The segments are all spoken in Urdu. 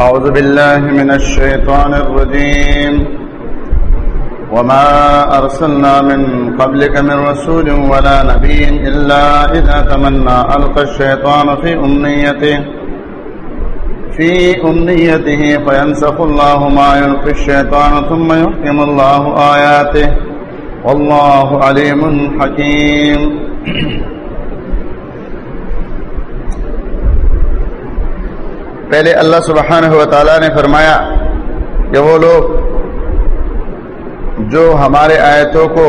أعوذ بالله من الشيطان الرجيم. وما أرسلنا من قبلك من رسول ولا نبي إلا إذا تمنى ألقى الشيطان في أمنيته في أمنيته فينسخ الله ما يلقي الشيطان ثم يحكم الله آياته. والله عليم حكيم. پہلے اللہ سبحانہ و تعالیٰ نے فرمایا کہ وہ لوگ جو ہمارے آیتوں کو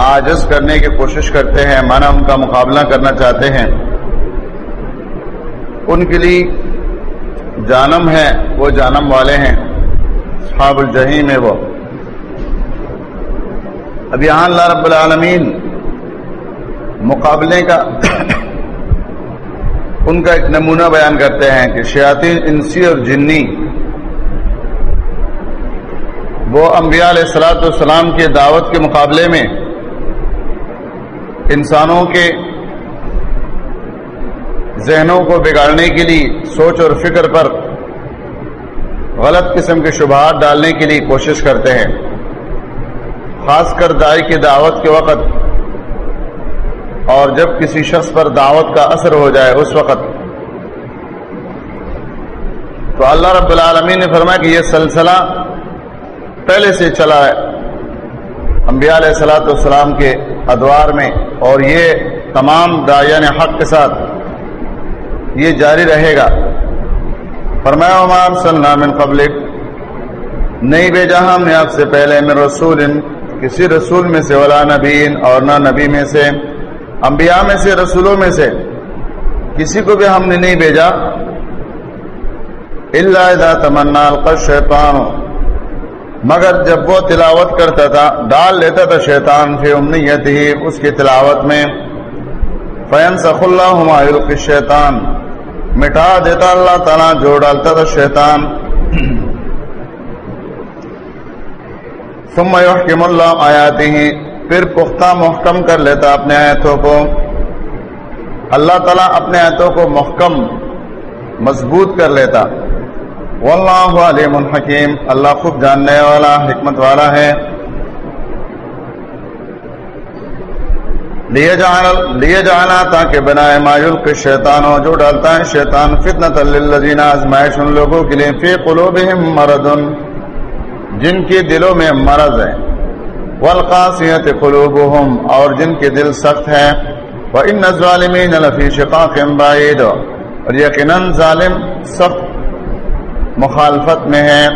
آجز کرنے کی کوشش کرتے ہیں، مانا ان کا مقابلہ کرنا چاہتے ہیں، ان کے لیے جانم ہے، وہ جانم والے ہیں صحاب الجہیم ہے وہ۔ اب یہاں اللہ رب العالمین مقابلے کا ان کا ایک نمونہ بیان کرتے ہیں کہ شیاطین انسی اور جنی وہ انبیاء علیہ السلاۃ والسلام کے دعوت کے مقابلے میں انسانوں کے ذہنوں کو بگاڑنے کے لیے سوچ اور فکر پر غلط قسم کے شبہات ڈالنے کے لیے کوشش کرتے ہیں، خاص کر دائی کی دعوت کے وقت اور جب کسی شخص پر دعوت کا اثر ہو جائے اس وقت تو اللہ رب العالمین نے فرمایا کہ یہ سلسلہ پہلے سے چلا ہے۔ انبیاء علیہ السلاۃ والسلام کے ادوار میں اور یہ تمام دایان حق کے ساتھ یہ جاری رہے گا۔ فرمایا عمار سلام قبل نہیں بھیجا ہم نے آپ سے پہلے میں رسول، کسی رسول میں سے ولا نبین اور نہ نبی میں سے۔ انبیاء میں سے رسولوں میں سے کسی کو بھی ہم نے نہیں بھیجا۔ اللہ اذا تمنا شیطان۔ مگر جب وہ تلاوت کرتا تھا، ڈال لیتا تھا شیطان فی امنیت ہی اس کی تلاوت میں۔ فین سخ اللہ شیطان مٹا دیتا اللہ تعالیٰ جو ڈالتا تھا شیطان۔ ثم يحكم اللہ آیاتی پھر پختہ محکم کر لیتا اپنے آیتوں کو۔ اللہ تعالیٰ اپنے آیتوں کو محکم، مضبوط کر لیتا۔ واللہ علیم الحکیم اللہ خوب جاننے والا، حکمت والا ہے۔ لیے جانا تاکہ بنائے مایول کے شیطانوں جو ڈالتا ہے، شیطان فتنة للذین آزمائش، ان لوگوں کے لیے فی قلوبہم مردن جن کے دلوں میں مرض ہے۔ والقاسیت قلوبهم اور جن کے دل سخت ہے وَإِنَّ الظَّالِمِينَ لَفِي شِقَاقٍ بَعِيدٍ۔ اور یقیناً ظالم سخت مخالفت میں ہے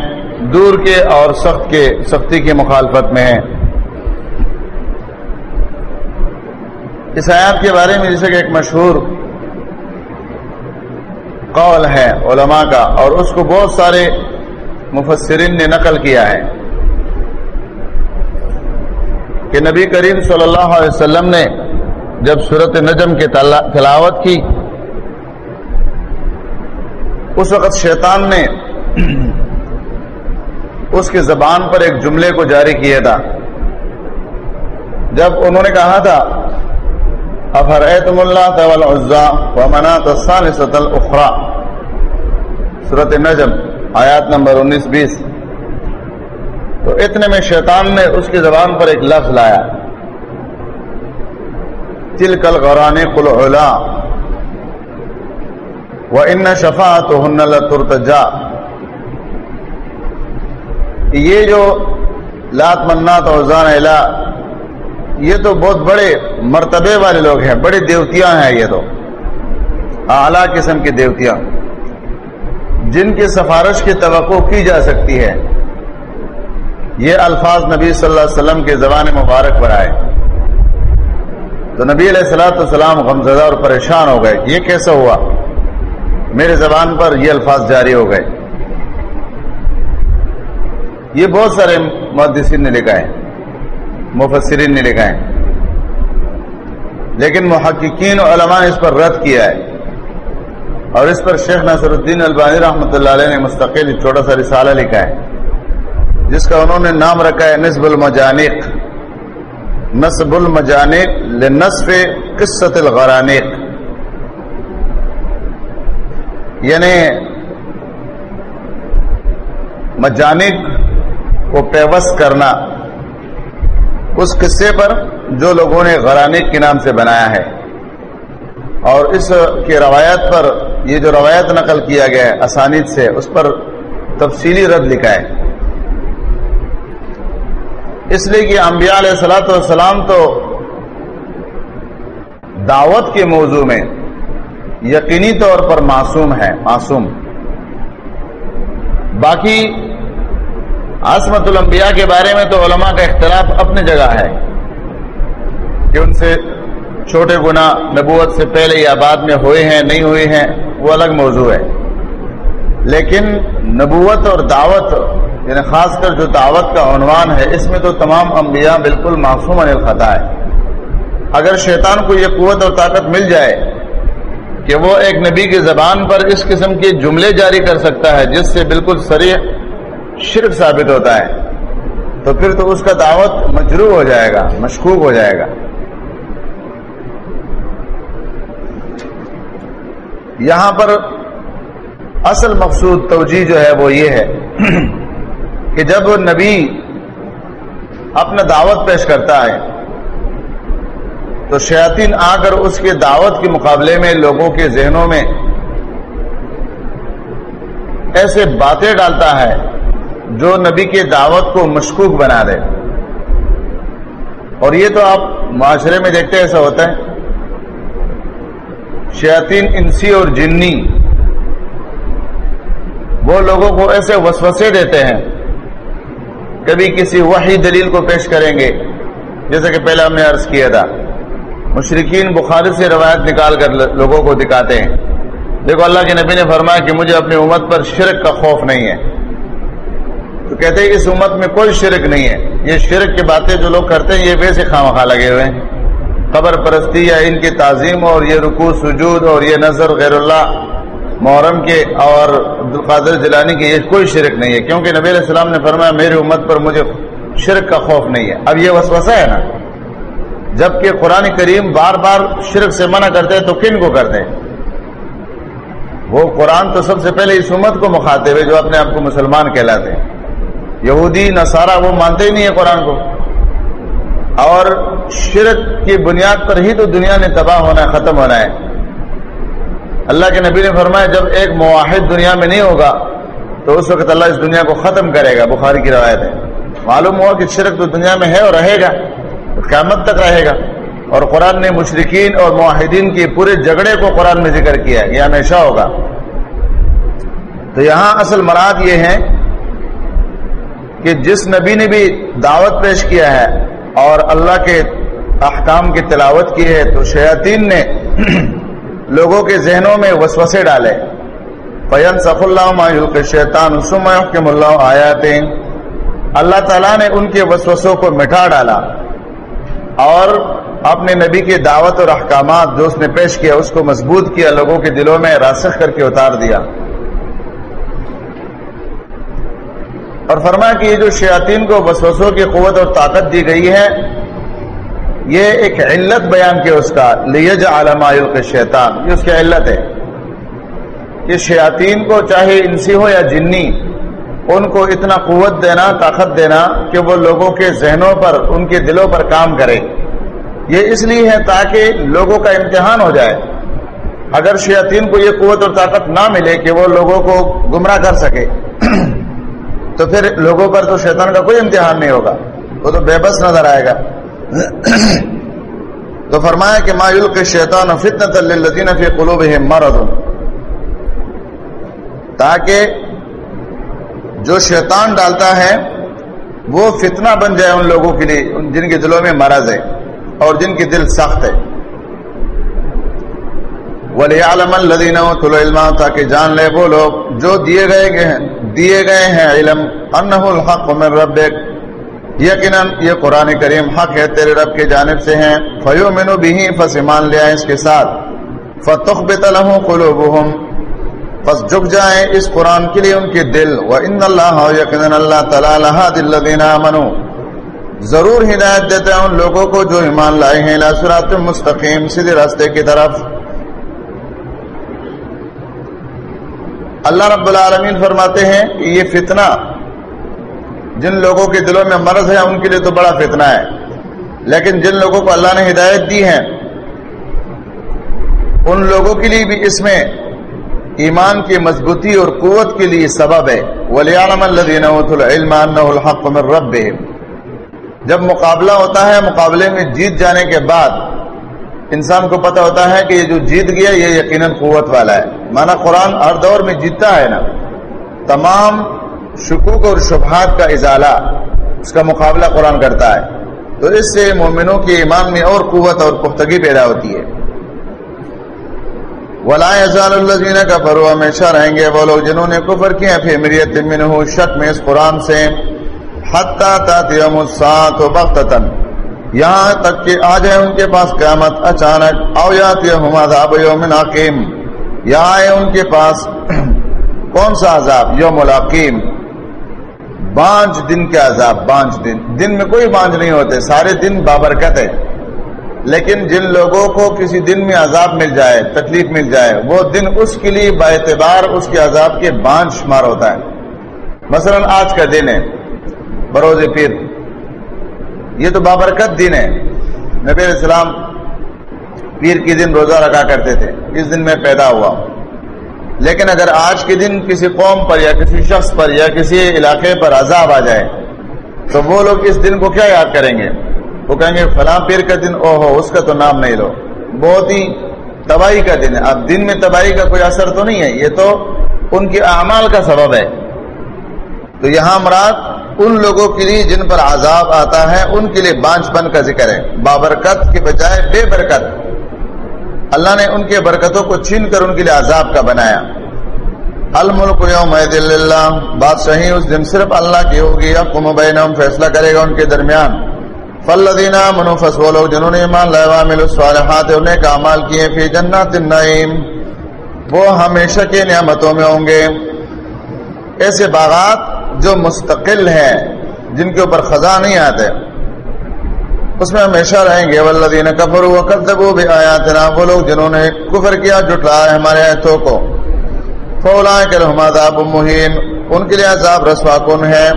دور کے اور سخت کے، سختی کی مخالفت میں ہے اس آیات کے بارے میں جیسے کہ ایک مشہور قول ہے علماء کا، اور اس کو بہت سارے مفسرین نے نقل کیا ہے۔ کہ نبی کریم صلی اللہ علیہ وسلم نے جب صورت نجم کی تلاوت کی، اس وقت شیطان نے اس کی زبان پر ایک جملے کو جاری کیا تھا۔ جب انہوں نے کہا تھا افرعتم اللہ تعالی عزا ومنات الثالثة الاخرى صورت نجم، آیات نمبر انیس بیس۔ تو اتنے میں شیطان نے اس کی زبان پر ایک لفظ لایا۔ تل کل غوران قل و ان شفا تو ہن لترتجا یہ جو لات منات اور زان علا یہ تو بہت بڑے مرتبے والے لوگ ہیں بڑی دیوتیاں ہیں یہ تو۔ اعلی قسم کی دیوتیاں۔ جن کی سفارش کی توقع کی جا سکتی ہے۔ یہ الفاظ نبی صلی اللہ علیہ وسلم کے زبان مبارک پر آئے۔ تو نبی علیہ السلاۃ والسلام غمزدہ اور پریشان ہو گئے یہ کیسا ہوا؟ میرے زبان پر یہ الفاظ جاری ہو گئے۔ یہ بہت سارے محدثین نے لکھا ہے، مفسرین نے لکھا ہے۔ لیکن محققین علماء نے اس پر رد کیا ہے۔ اور اس پر شیخ ناصر الدین البانی رحمۃ اللہ علیہ نے مستقل چھوٹا سا رسالہ لکھا ہے۔ جس کا انہوں نے نام رکھا ہے نصب المجانق نصب المجانق لنصف قصت الغرانق یعنی مجانک کو پیوست کرنا۔ اس قصے پر جو لوگوں نے غرانک کے نام سے بنایا ہے۔ اور اس کی روایت پر یہ جو روایت نقل کیا گیا ہے آسانیت سے، اس پر تفصیلی رد لکھا ہے۔ اس لیے کہ انبیاء علیہ السلاۃ والسلام تو دعوت کے موضوع میں یقینی طور پر معصوم ہے معصوم۔ باقی عصمت الانبیاء کے بارے میں تو علماء کا اختلاف اپنی جگہ ہے کہ ان سے چھوٹے گنا نبوت سے پہلے یا بعد میں ہوئے ہیں، نہیں ہوئے ہیں، وہ الگ موضوع ہے۔ لیکن نبوت اور دعوت یعنی خاص کر جو دعوت کا عنوان ہے، اس میں تو تمام انبیاء بالکل معصوم الخطا ہے۔ اگر شیطان کو یہ قوت اور طاقت مل جائے کہ وہ ایک نبی کی زبان پر اس قسم کے جملے جاری کر سکتا ہے، جس سے بالکل سریح شرک ثابت ہوتا ہے، تو پھر تو اس کا دعوت مجروح ہو جائے گا، مشکوک ہو جائے گا۔ یہاں پر اصل مقصود توجہ جو ہے وہ یہ ہے۔ کہ جب نبی اپنا دعوت پیش کرتا ہے تو شیاطین آ کر اس کے دعوت کے مقابلے میں لوگوں کے ذہنوں میں ایسے باتیں ڈالتا ہے جو نبی کے دعوت کو مشکوک بنا دے۔ اور یہ تو آپ معاشرے میں دیکھتے ایسا ہوتا ہے۔ شیاطین، انسی اور جنی وہ لوگوں کو ایسے وسوسے دیتے ہیں۔ کبھی کسی وحی دلیل کو پیش کریں گے، جیسے کہ پہلے ہم نے عرض کیا تھا۔ مشرقین بخاری سے روایت نکال کر لوگوں کو دکھاتے ہیں۔ دیکھو اللہ کے نبی نے فرمایا کہ مجھے اپنی امت پر شرک کا خوف نہیں ہے۔ تو کہتے ہیں اس امت میں کوئی شرک نہیں ہے۔ یہ شرک کی باتیں جو لوگ کرتے ہیں، یہ ویسے خواہ خواہ لگے ہوئے ہیں۔ قبر پرستی یا ان کی تعظیم اور یہ رکوع، سجود اور یہ نظر غیر اللہ محرم کے اور عبدالقادر جلانی کے یہ کوئی شرک نہیں ہے، کیونکہ نبی علیہ السلام نے فرمایا، میری امت پر مجھے شرک کا خوف نہیں ہے۔ اب یہ وسوسہ ہے نا، جبکہ قرآن کریم بار بار شرک سے منع کرتے ہیں تو کن کو کرتے ہیں؟ وہ قرآن تو سب سے پہلے اس امت کو مخاطب ہے جو اپنے آپ کو مسلمان کہلاتے ہیں۔ یہودی، نصارہ، وہ مانتے ہی نہیں ہے قرآن کو۔ اور شرک کی بنیاد پر ہی تو دنیا نے تباہ ہونا ہے، ختم ہونا ہے۔ اللہ کے نبی نے فرمایا جب ایک معاہد دنیا میں نہیں ہوگا تو اس وقت اللہ اس دنیا کو ختم کرے گا، بخاری کی روایت ہے۔ معلوم ہوا کہ شرک تو دنیا میں ہے اور رہے گا قیامت تک رہے گا۔ اور قرآن نے مشرقین اور معاہدین کی پورے جھگڑے کو قرآن میں ذکر کیا ہے، یہ ہمیشہ ہوگا۔ تو یہاں اصل مراد یہ ہے کہ جس نبی نے بھی دعوت پیش کیا ہے اور اللہ کے احکام کی تلاوت کی ہے، تو شیاطین نے لوگوں کے ذہنوں میں وسوسے ڈالے۔ فین صف اللہ شیطان حکم اللہ آیات اللہ تعالیٰ نے ان کے وسوسوں کو مٹھا ڈالا اور اپنے نبی کے دعوت اور احکامات جو اس نے پیش کیا، اس کو مضبوط کیا، لوگوں کے دلوں میں راسخ کر کے اتار دیا۔ اور فرمایا کہ یہ جو شیاطین کو وسوسوں کی قوت اور طاقت دی گئی ہے یہ ایک علت بیان کے اس کا لیج علامہ شیطان یہ اس کی علت ہے۔ کہ شیاطین کو چاہے انسی ہو یا جنی، ان کو اتنا قوت دینا، طاقت دینا کہ وہ لوگوں کے ذہنوں پر، ان کے دلوں پر کام کرے۔ یہ اس لیے ہے تاکہ لوگوں کا امتحان ہو جائے۔ اگر شیاطین کو یہ قوت اور طاقت نہ ملے کہ وہ لوگوں کو گمراہ کر سکے، تو پھر لوگوں پر تو شیطان کا کوئی امتحان نہیں ہوگا۔ وہ تو بے بس نظر آئے گا۔ تو فرمایا کہ مایول کے شیطان فتن فی قلوب مرض، تاکہ جو شیطان ڈالتا ہے، وہ فتنہ بن جائے ان لوگوں کے لیے جن کے دلوں میں مرض ہے اور جن کے دل سخت ہے۔ ولی عالم الدین تاکہ جان لے وہ لوگ جو دیے گئے ہیں، دیے گئے ہیں علم انہ الحق من ربک یقیناً یہ قرآن کریم حق ہے، تیرے رب کے جانب سے ہیں۔ فیو مینو بھی فس ایمان لے آئے اس کے ساتھ۔ فتخ بتلہ قلوبہم پس جھک جائیں اس قرآن کے لیے ان کے دل۔ و ان اللہ یقینا اللہ تعالی لہا دل الذین آمنوا۔ ضرور ہدایت دیتے ہیں ان لوگوں کو جو ایمان لائے ہیں۔ لا صراط مستقیم، سیدھے راستے کی طرف۔ اللہ رب العالمین فرماتے ہیں کہ یہ فتنہ جن لوگوں کے دلوں میں مرض ہے، ان کے لیے تو بڑا فتنہ ہے۔ لیکن جن لوگوں کو اللہ نے ہدایت دی ہے، ان لوگوں کے لیے بھی اس میں ایمان کی مضبوطی اور قوت کے لیے سبب ہے۔ ولیعلم الذین اوتوا العلم انه الحق من ربهم۔ جب مقابلہ ہوتا ہے، مقابلے میں جیت جانے کے بعد انسان کو پتہ ہوتا ہے کہ یہ جو جیت گیا، یہ یقیناً قوت والا ہے۔ مانا قرآن ہر دور میں جیتتا ہے نا۔ تمام شکوک اور شبہات کا ازالہ، اس کا مقابلہ قرآن کرتا ہے۔ تو اس سے مومنوں کے ایمان میں اور قوت اور پختگی پیدا ہوتی ہے۔ ولا یزال الذین کفروا ہمیشہ رہیں گے وہ لوگ جنہوں نے کفر کیا فی مریت منہ شک میں اس قرآن سے۔ حتی تاتیہم الساعت بغتتا یہاں تک کہ آ جائے ان کے پاس قیامت اچانک، او یاتیہم عذاب یوم عقیم۔ یا آئے ان کے پاس کون سا عذاب؟ یوم العقیم۔ بانچ دن کے عذاب بانچ دن۔ دن میں کوئی بانچ نہیں ہوتے، سارے دن بابرکت ہے۔ لیکن جن لوگوں کو کسی دن میں عذاب مل جائے، تکلیف مل جائے، وہ دن اس کے لیے با اعتبار اس کے عذاب کے بانچ شمار ہوتا ہے۔ مثلا آج کا دن ہے، بروز پیر۔ یہ تو بابرکت دن ہے۔ نبی علیہ السلام پیر کے دن روزہ رکھا کرتے تھے۔ اس دن میں پیدا ہوا۔ ہوں لیکن اگر آج کے دن کسی قوم پر یا کسی شخص پر یا کسی علاقے پر عذاب آ جائے، تو وہ لوگ اس دن کو کیا یاد کریں گے؟ وہ کہیں گے، فلاں پیر کا دن او ہو اس کا تو نام نہیں لو۔ بہت ہی تباہی کا دن ہے۔ اب دن میں تباہی کا کوئی اثر تو نہیں ہے، یہ تو ان کے اعمال کا سبب ہے۔ تو یہاں مراد ان لوگوں کے لیے جن پر عذاب آتا ہے، ان کے لیے بانچ پن کا ذکر ہے۔ بابرکت کے بجائے بے برکت۔ اللہ نے ان کے برکتوں کو چھین کر ان کے لیے عذاب کا بنایا۔ الملک یوم اللہ بادشاہی اس دن صرف اللہ کی ہوگی یا بینہم فیصلہ کرے گا ان کے درمیان۔ فالذین آمنوا فسوا لوگ جنہوں نے ایمان لائے، وعملوا الصالحات، انہیں کا عمل کیے فی جنات النعیم وہ ہمیشہ کے نعمتوں میں ہوں گے۔ ایسے باغات جو مستقل ہیں، جن کے اوپر خزاں نہیں آتے۔ اس میں ہمیشہ رہیں گے، والذین کفروا وکذبوا بآیاتنا، وہ لوگ جنہوں نے کفر کیا جھٹلایا ہمارے آیتوں کو۔ فاولئک لهم عذاب مہین، ان کے لیے عذاب رسوا کن ہے۔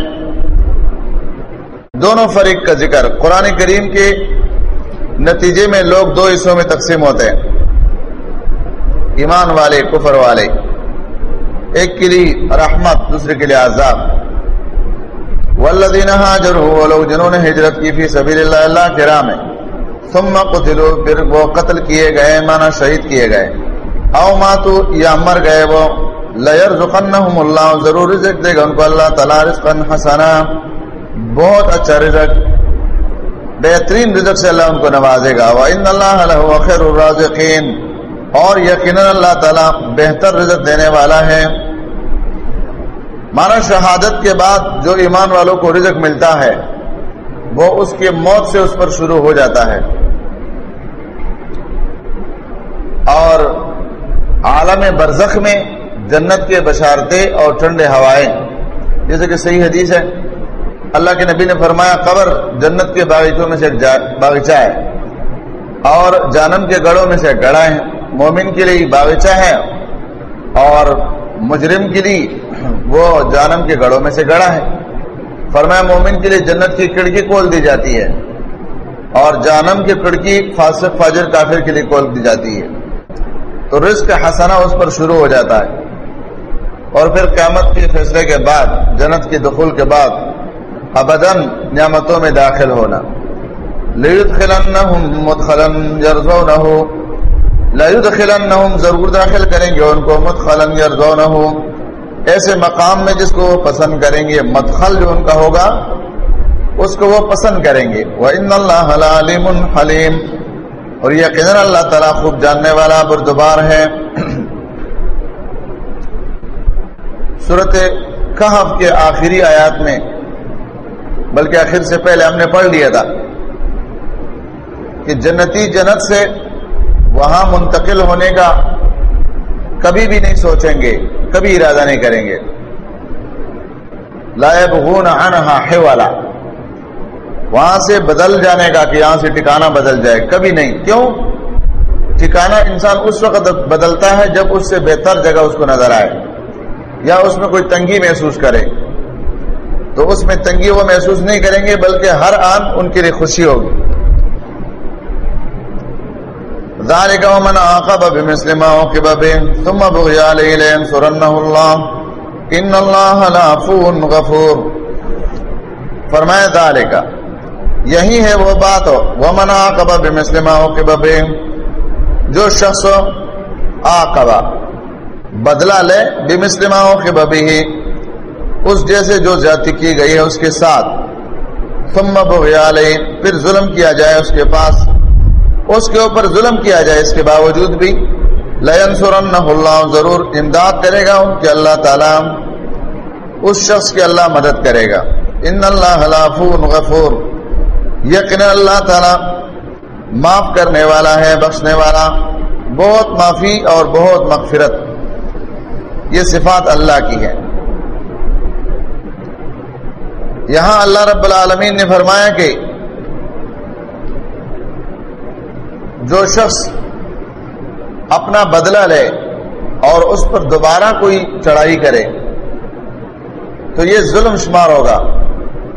دونوں فریق کا ذکر، قرآن کریم کے نتیجے میں لوگ دو حصوں میں تقسیم ہوتے ہیں۔ ایمان والے، کفر والے۔ ایک کے لیے رحمت، دوسرے کے لیے عذاب۔ والذین ہاجروا وہ لوگ جنہوں نے ہجرت کی فی سبیل اللہ اللہ کے راہ میں، ثم قتلوا، پھر وہ قتل کیے گئے مانا شہید کیے گئے۔ او ماتو یا مر گئے وہ۔ لیرزقنہم اللہ، ضرور رزق دے گا ان کو اللہ تعالی، رزقا حسنا۔ بہت اچھا رزق، بہترین رزق سے اللہ ان کو نوازے گا۔ وَإِنَّ اللَّهَ لَهُ خَيْرُ الرَّازِقِينَ۔ اور یقینا اللہ تعالی بہتر رزق دینے والا ہے۔ مانا شہادت کے بعد جو ایمان والوں کو رزق ملتا ہے، وہ اس کے موت سے اس پر شروع ہو جاتا ہے۔ اور عالم برزخ میں جنت کے بشارتے اور ٹھنڈے ہوائیں۔ جیسے کہ صحیح حدیث ہے۔ اللہ کے نبی نے فرمایا، قبر جنت کے باغیچوں میں سے باغیچہ ہے اور جانم کے گڑوں میں سے گڑا ہے۔ مومن کے لیے باغیچہ ہے اور مجرم کے لیے وہ جانم کے گڑوں میں سے گڑا ہے۔ فرمایا، مومن کے لیے جنت کی کھڑکی کھول دی جاتی ہے اور جانم کی کھڑکی فاسق، فاجر، کافر کے لیے کھول دی جاتی ہے۔ تو رزق حسنہ اس پر شروع ہو جاتا ہے۔ اور پھر قیامت کے فیصلے کے بعد، جنت کے دخول کے بعد ابدن نعمتوں میں داخل ہونا۔ ضرور داخل کریں گے ان کو مدخلن یرزونہو ایسے مقام میں جس کو وہ پسند کریں گے، مدخل جو ان کا ہوگا، اس کو وہ پسند کریں گے۔ وَإِنَّ اللَّهَ لَعَلِيمٌ حَلِيمٌ۔ اور یقیناً اللہ تعالیٰ خوب جاننے والا بردبار ہے۔ صورت کہف کے آخری آیات میں، بلکہ آخر سے پہلے ہم نے پڑھ لیا تھا کہ جنتی جنت سے وہاں منتقل ہونے کا کبھی بھی نہیں سوچیں گے۔ کبھی ارادہ نہیں کریں گے۔ لائب والا وہاں سے بدل جانے کا کہ یہاں سے ٹھکانا بدل جائے، کبھی نہیں۔ کیوں؟ ٹھکانا انسان اس وقت بدلتا ہے جب اس سے بہتر جگہ اس کو نظر آئے، یا اس میں کوئی تنگی محسوس کرے۔ تو اس میں تنگی وہ محسوس نہیں کریں گے، بلکہ ہر آن ان کے لیے خوشی ہوگی۔ ذالک ومن عاقب بمثل ما عوقب به، ثم بغي عليه لينصرنه الله. ان الله لعفو غفور. فرمایا ذالک یہی ہے وہ بات، ومن عاقب بمثل ما عوقب به، جو شخص عاقب، بدلہ لے بمثل ما عوقب به، اس جیسے جو زیادتی کی گئی ہے اس کے ساتھ، ثم بغي عليه، پھر ظلم کیا جائے اس کے پاس اس کے اوپر ظلم کیا جائے اس کے باوجود بھی لین سورن اللہ ضرور امداد کرے گا ان کے اللہ تعالیٰ اس شخص کے اللہ مدد کرے گا۔ ان اللہ غفور۔ یقین اللہ تعالیٰ معاف کرنے والا ہے، بخشنے والا۔ بہت معافی اور بہت مغفرت۔ یہ صفات اللہ کی ہے یہاں اللہ رب العالمین نے فرمایا کہ جو شخص اپنا بدلہ لے اور اس پر دوبارہ کوئی چڑھائی کرے، تو یہ ظلم شمار ہوگا۔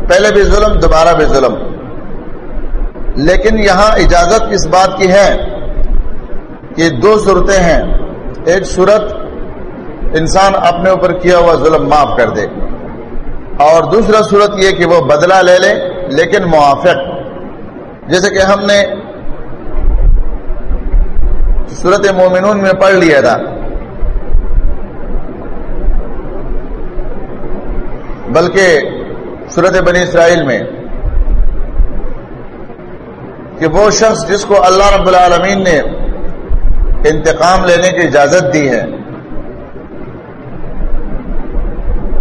پہلے بھی ظلم، دوبارہ بھی ظلم۔ لیکن یہاں اجازت اس بات کی ہے کہ دو صورتیں ہیں۔ ایک صورت، انسان اپنے اوپر کیا ہوا ظلم معاف کر دے، اور دوسرا صورت یہ کہ وہ بدلہ لے لے، لیکن موافق۔ جیسے کہ ہم نے صورت مومنون میں پڑھ لیا تھا۔ بلکہ صورت بنی اسرائیل میں کہ وہ شخص جس کو اللہ رب العالمین نے انتقام لینے کی اجازت دی ہے۔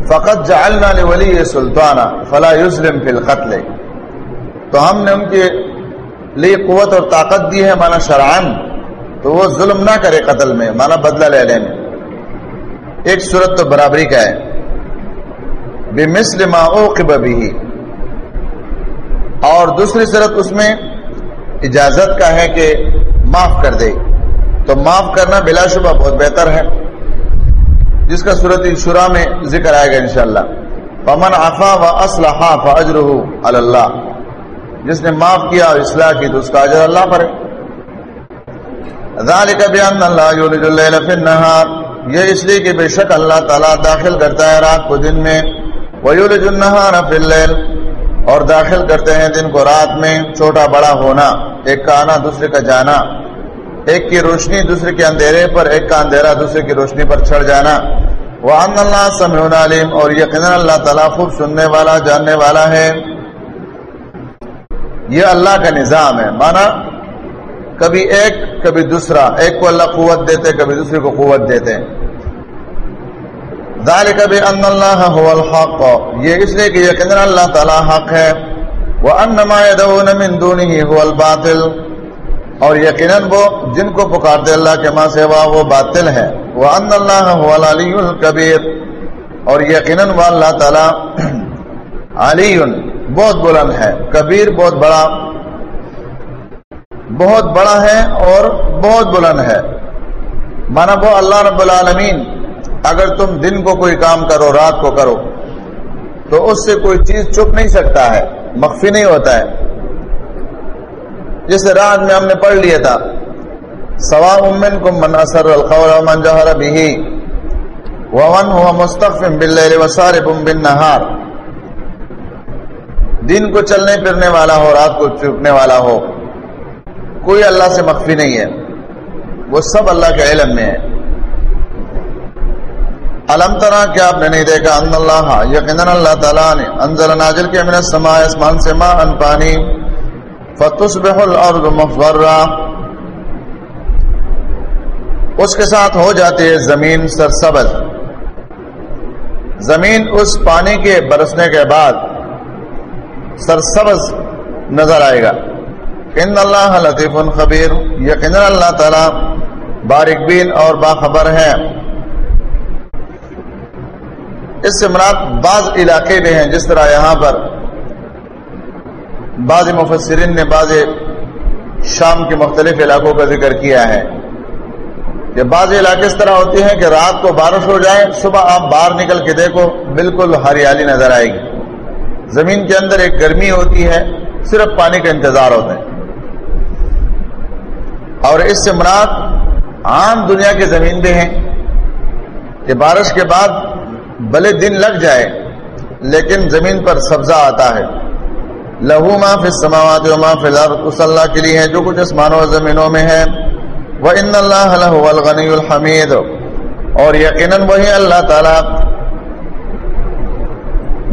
فقط جعلنا لولی سلطانہ فلا یسلم فی القتل۔ تو ہم نے ان کے لیے قوت اور طاقت دی ہے، مانا شرعن تو وہ ظلم نہ کرے قتل میں، مانا بدلہ لے لینے ایک صورت تو برابری کا ہے۔ بے مسلم بھی اور دوسری صورت اس میں اجازت کا ہے کہ معاف کر دے۔ تو معاف کرنا بلا شبہ بہت بہتر ہے۔ جس کا صورت شرا میں ذکر آئے گا انشاءاللہ۔ پمن آفا و اسلحہ فجر اللہ جس نے معاف کیا اور اصلاح کی تو اس کا اجر اللہ پر ہے۔ ذالک بیان اللہ یولج اللیل فی النہار. یہ اس لیے کہ بے شک اللہ تعالیٰ داخل کرتا ہے رات کو دن میں. ویولج النہار فی اللیل اور داخل کرتے ہیں دن کو رات میں چھوٹا بڑا ہونا، ایک کا آنا دوسرے کا جانا. ایک کی روشنی دوسرے کے اندھیرے پر، ایک کا اندھیرا دوسرے کی روشنی پر چھڑ جانا. وان اللہ سمیع علیم اور یقینا اللہ تعالیٰ خوب سننے والا، جاننے والا ہے. یہ اللہ کا نظام ہے، مانا کبھی ایک، کبھی دوسرا۔ ایک کو اللہ قوت دیتے، کبھی دوسرے کو قوت دیتے۔ ذالک بان اللہ هو الحق۔ یہ اس لیے کہ یقینا اللہ تعالی حق ہے۔ وانما يدعون من دونه هو الباطل۔ اور یقینا وہ جن کو پکارتے اللہ کے ماں سوا وہ باطل ہے۔ وان اللہ هو العلی الکبیر اور یقینا وہ اللہ تعالی علی بہت بلند ہے۔ کبیر، بہت بڑا۔ بہت بڑا ہے اور بہت بلند ہے۔ مانا وہ اللہ رب العالمین، اگر تم دن کو کوئی کام کرو، رات کو کرو، تو اس سے کوئی چیز چپ نہیں سکتا ہے، مخفی نہیں ہوتا ہے۔ جس رات میں ہم نے پڑھ لیا تھا سوا امن کو من اثر الخور من جہر بھی ون ہوا مستقفم بل بم بن نہار دن کو چلنے پھرنے والا ہو، رات کو چپنے والا ہو۔ کوئی اللہ سے مخفی نہیں ہے۔ وہ سب اللہ کے علم میں ہے۔ علم طرح کیا آپ نے نہیں دیکھا ان اللہ، یقینا اللہ تعالیٰ نے انزل نازل کے من السماء اسمان سے ما ان پانی۔ فتصبح الارض مخضرا اس کے ساتھ ہو جاتی ہے زمین سرسبز۔ زمین اس پانی کے برسنے کے بعد سرسبز نظر آئے گا۔ ان اللہ لطیف خبیر یقین اللہ تعالی بارک بین اور باخبر ہے۔ اس سے مراد بعض علاقے میں ہیں جس طرح یہاں پر بعض مفسرین نے بعض شام کے مختلف علاقوں کا ذکر کیا ہے۔ کہ بعض علاقے اس طرح ہوتے ہیں کہ رات کو بارش ہو جائے، صبح آپ باہر نکل کے دیکھو، بالکل ہریالی نظر آئے گی۔ زمین کے اندر ایک گرمی ہوتی ہے، صرف پانی کا انتظار ہوتا ہے۔ اور اس سے مراد عام دنیا کی زمین بھی ہیں کہ بارش کے بعد بلے دن لگ جائے لیکن زمین پر سبزہ آتا ہے۔ لہو ما فی السماوات و ما فی الارض، اس اللہ کے لیے ہے جو کچھ اسمانوں و زمینوں میں ہے۔ وہ ان اللہ لہو الغنی الحمید، اور یقیناً وہی اللہ تعالی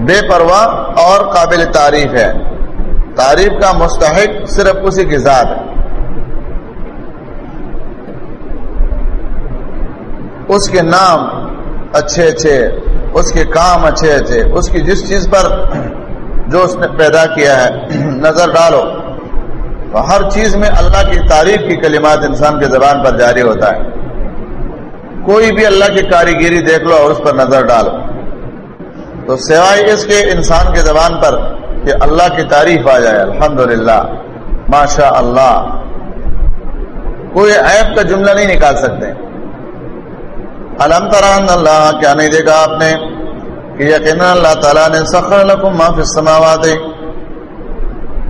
بے پرواہ اور قابل تعریف ہے۔ تعریف کا مستحق صرف اسی کی ذات ہے۔ اس کے نام اچھے اچھے، اس کے کام اچھے اچھے، اس کی جس چیز پر جو اس نے پیدا کیا ہے، نظر ڈالو۔ تو ہر چیز میں اللہ کی تعریف کی کلمات انسان کے زبان پر جاری ہوتا ہے۔ کوئی بھی اللہ کی کاریگری دیکھ لو اور اس پر نظر ڈالو۔ تو سوائے اس کے انسان کے زبان پر کہ اللہ کی تعریف آ جائے الحمد للہ ماشاء اللہ کوئی عیب کا جملہ نہیں نکال سکتے۔ علم تران اللہ کیا نہیں دیکھا آپ نے کہ یقینا اللہ تعالیٰ نے سخر لکم ما فی السماوات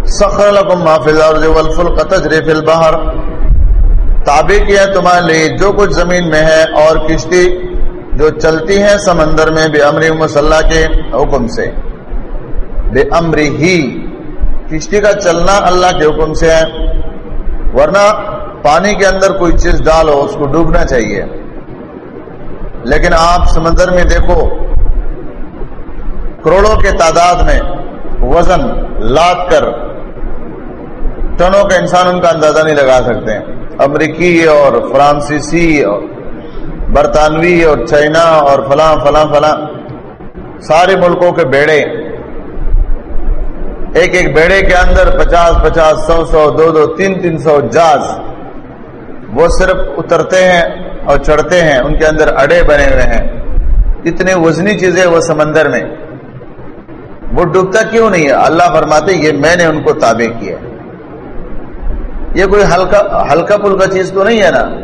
سخر لکم ما فی الارض والفلق تجری فی البحر تابع کیا تمہارے لیے جو کچھ زمین میں ہے اور کشتی جو چلتی ہے سمندر میں بے امری مسلح کے حکم سے۔ بے امری ہی۔ کشتی کا چلنا اللہ کے حکم سے ہے۔ ورنہ پانی کے اندر کوئی چیز ڈالو، اس کو ڈوبنا چاہیے۔ لیکن آپ سمندر میں دیکھو، کروڑوں کے تعداد میں وزن لاد کر ٹنوں کا انسان ان کا اندازہ نہیں لگا سکتے۔ امریکی اور فرانسیسی اور برطانوی اور چائنا اور فلاں فلاں فلاں، سارے ملکوں کے بیڑے، ایک ایک بیڑے کے اندر پچاس پچاس، سو سو، دو دو، تین تین سو جاز وہ صرف اترتے ہیں اور چڑھتے ہیں، ان کے اندر اڑے بنے ہوئے ہیں۔ اتنے وزنی چیزیں وہ سمندر میں۔ وہ ڈوبتا کیوں نہیں ہے؟ اللہ فرماتے، یہ میں نے ان کو تابع کیا یہ کوئی ہلکا ہلکا پھلکا چیز تو نہیں ہے نا؟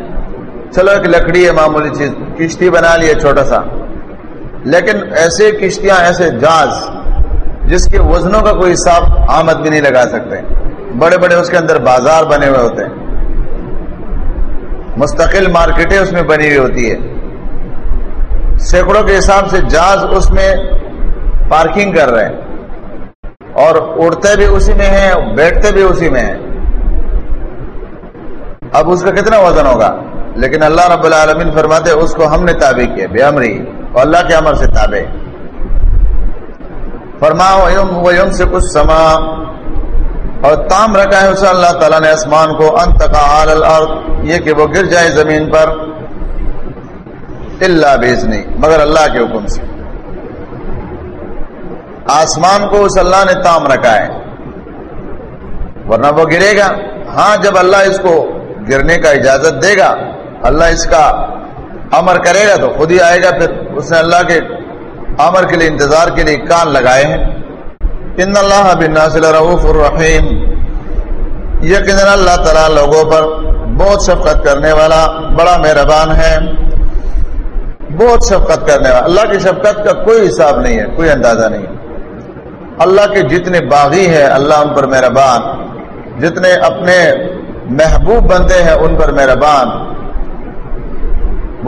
چلو، ایک لکڑی ہے، معمولی چیز۔ کشتی بنا لی ہے، چھوٹا سا۔ لیکن ایسے کشتیاں، ایسے جاز جس کے وزنوں کا کوئی حساب آمد بھی نہیں لگا سکتے۔ بڑے بڑے اس کے اندر بازار بنے ہوئے ہوتے ہیں۔ مستقل مارکیٹیں اس میں بنی ہوئی ہوتی ہے سینکڑوں کے حساب سے جاز اس میں پارکنگ کر رہے ہیں۔ اور اڑتے بھی اسی میں ہیں، بیٹھتے بھی اسی میں ہیں۔ اب اس کا کتنا وزن ہوگا؟ لیکن اللہ رب العالمین فرماتے اس کو ہم نے تابع کیا، بے امری۔ اور اللہ کے امر سے تابع۔ فرما سے کچھ سما اور تام رکھا ہے اسے اللہ تعالیٰ نے آسمان کو، انتقا الارض، یہ کہ وہ گر جائے زمین پر اللہ بیزنی مگر اللہ کے حکم سے۔ آسمان کو اس اللہ نے تام رکھا ہے۔ ورنہ وہ گرے گا۔ ہاں جب اللہ اس کو گرنے کا اجازت دے گا، اللہ اس کا امر کرے گا تو خود ہی آئے گا، پھر اس نے اللہ کے امر کے لیے، انتظار کے لیے کان لگائے ہیں۔ ان اللہ بالناس لرؤوف الرحیم یقینا اللہ تعالی لوگوں پر بہت شفقت کرنے والا بڑا مہربان ہے۔ بہت شفقت کرنے والا۔ اللہ کی شفقت کا کوئی حساب نہیں ہے، کوئی اندازہ نہیں۔ اللہ کے جتنے باغی ہیں، اللہ ان پر مہربان۔ جتنے اپنے محبوب بنتے ہیں، ان پر مہربان۔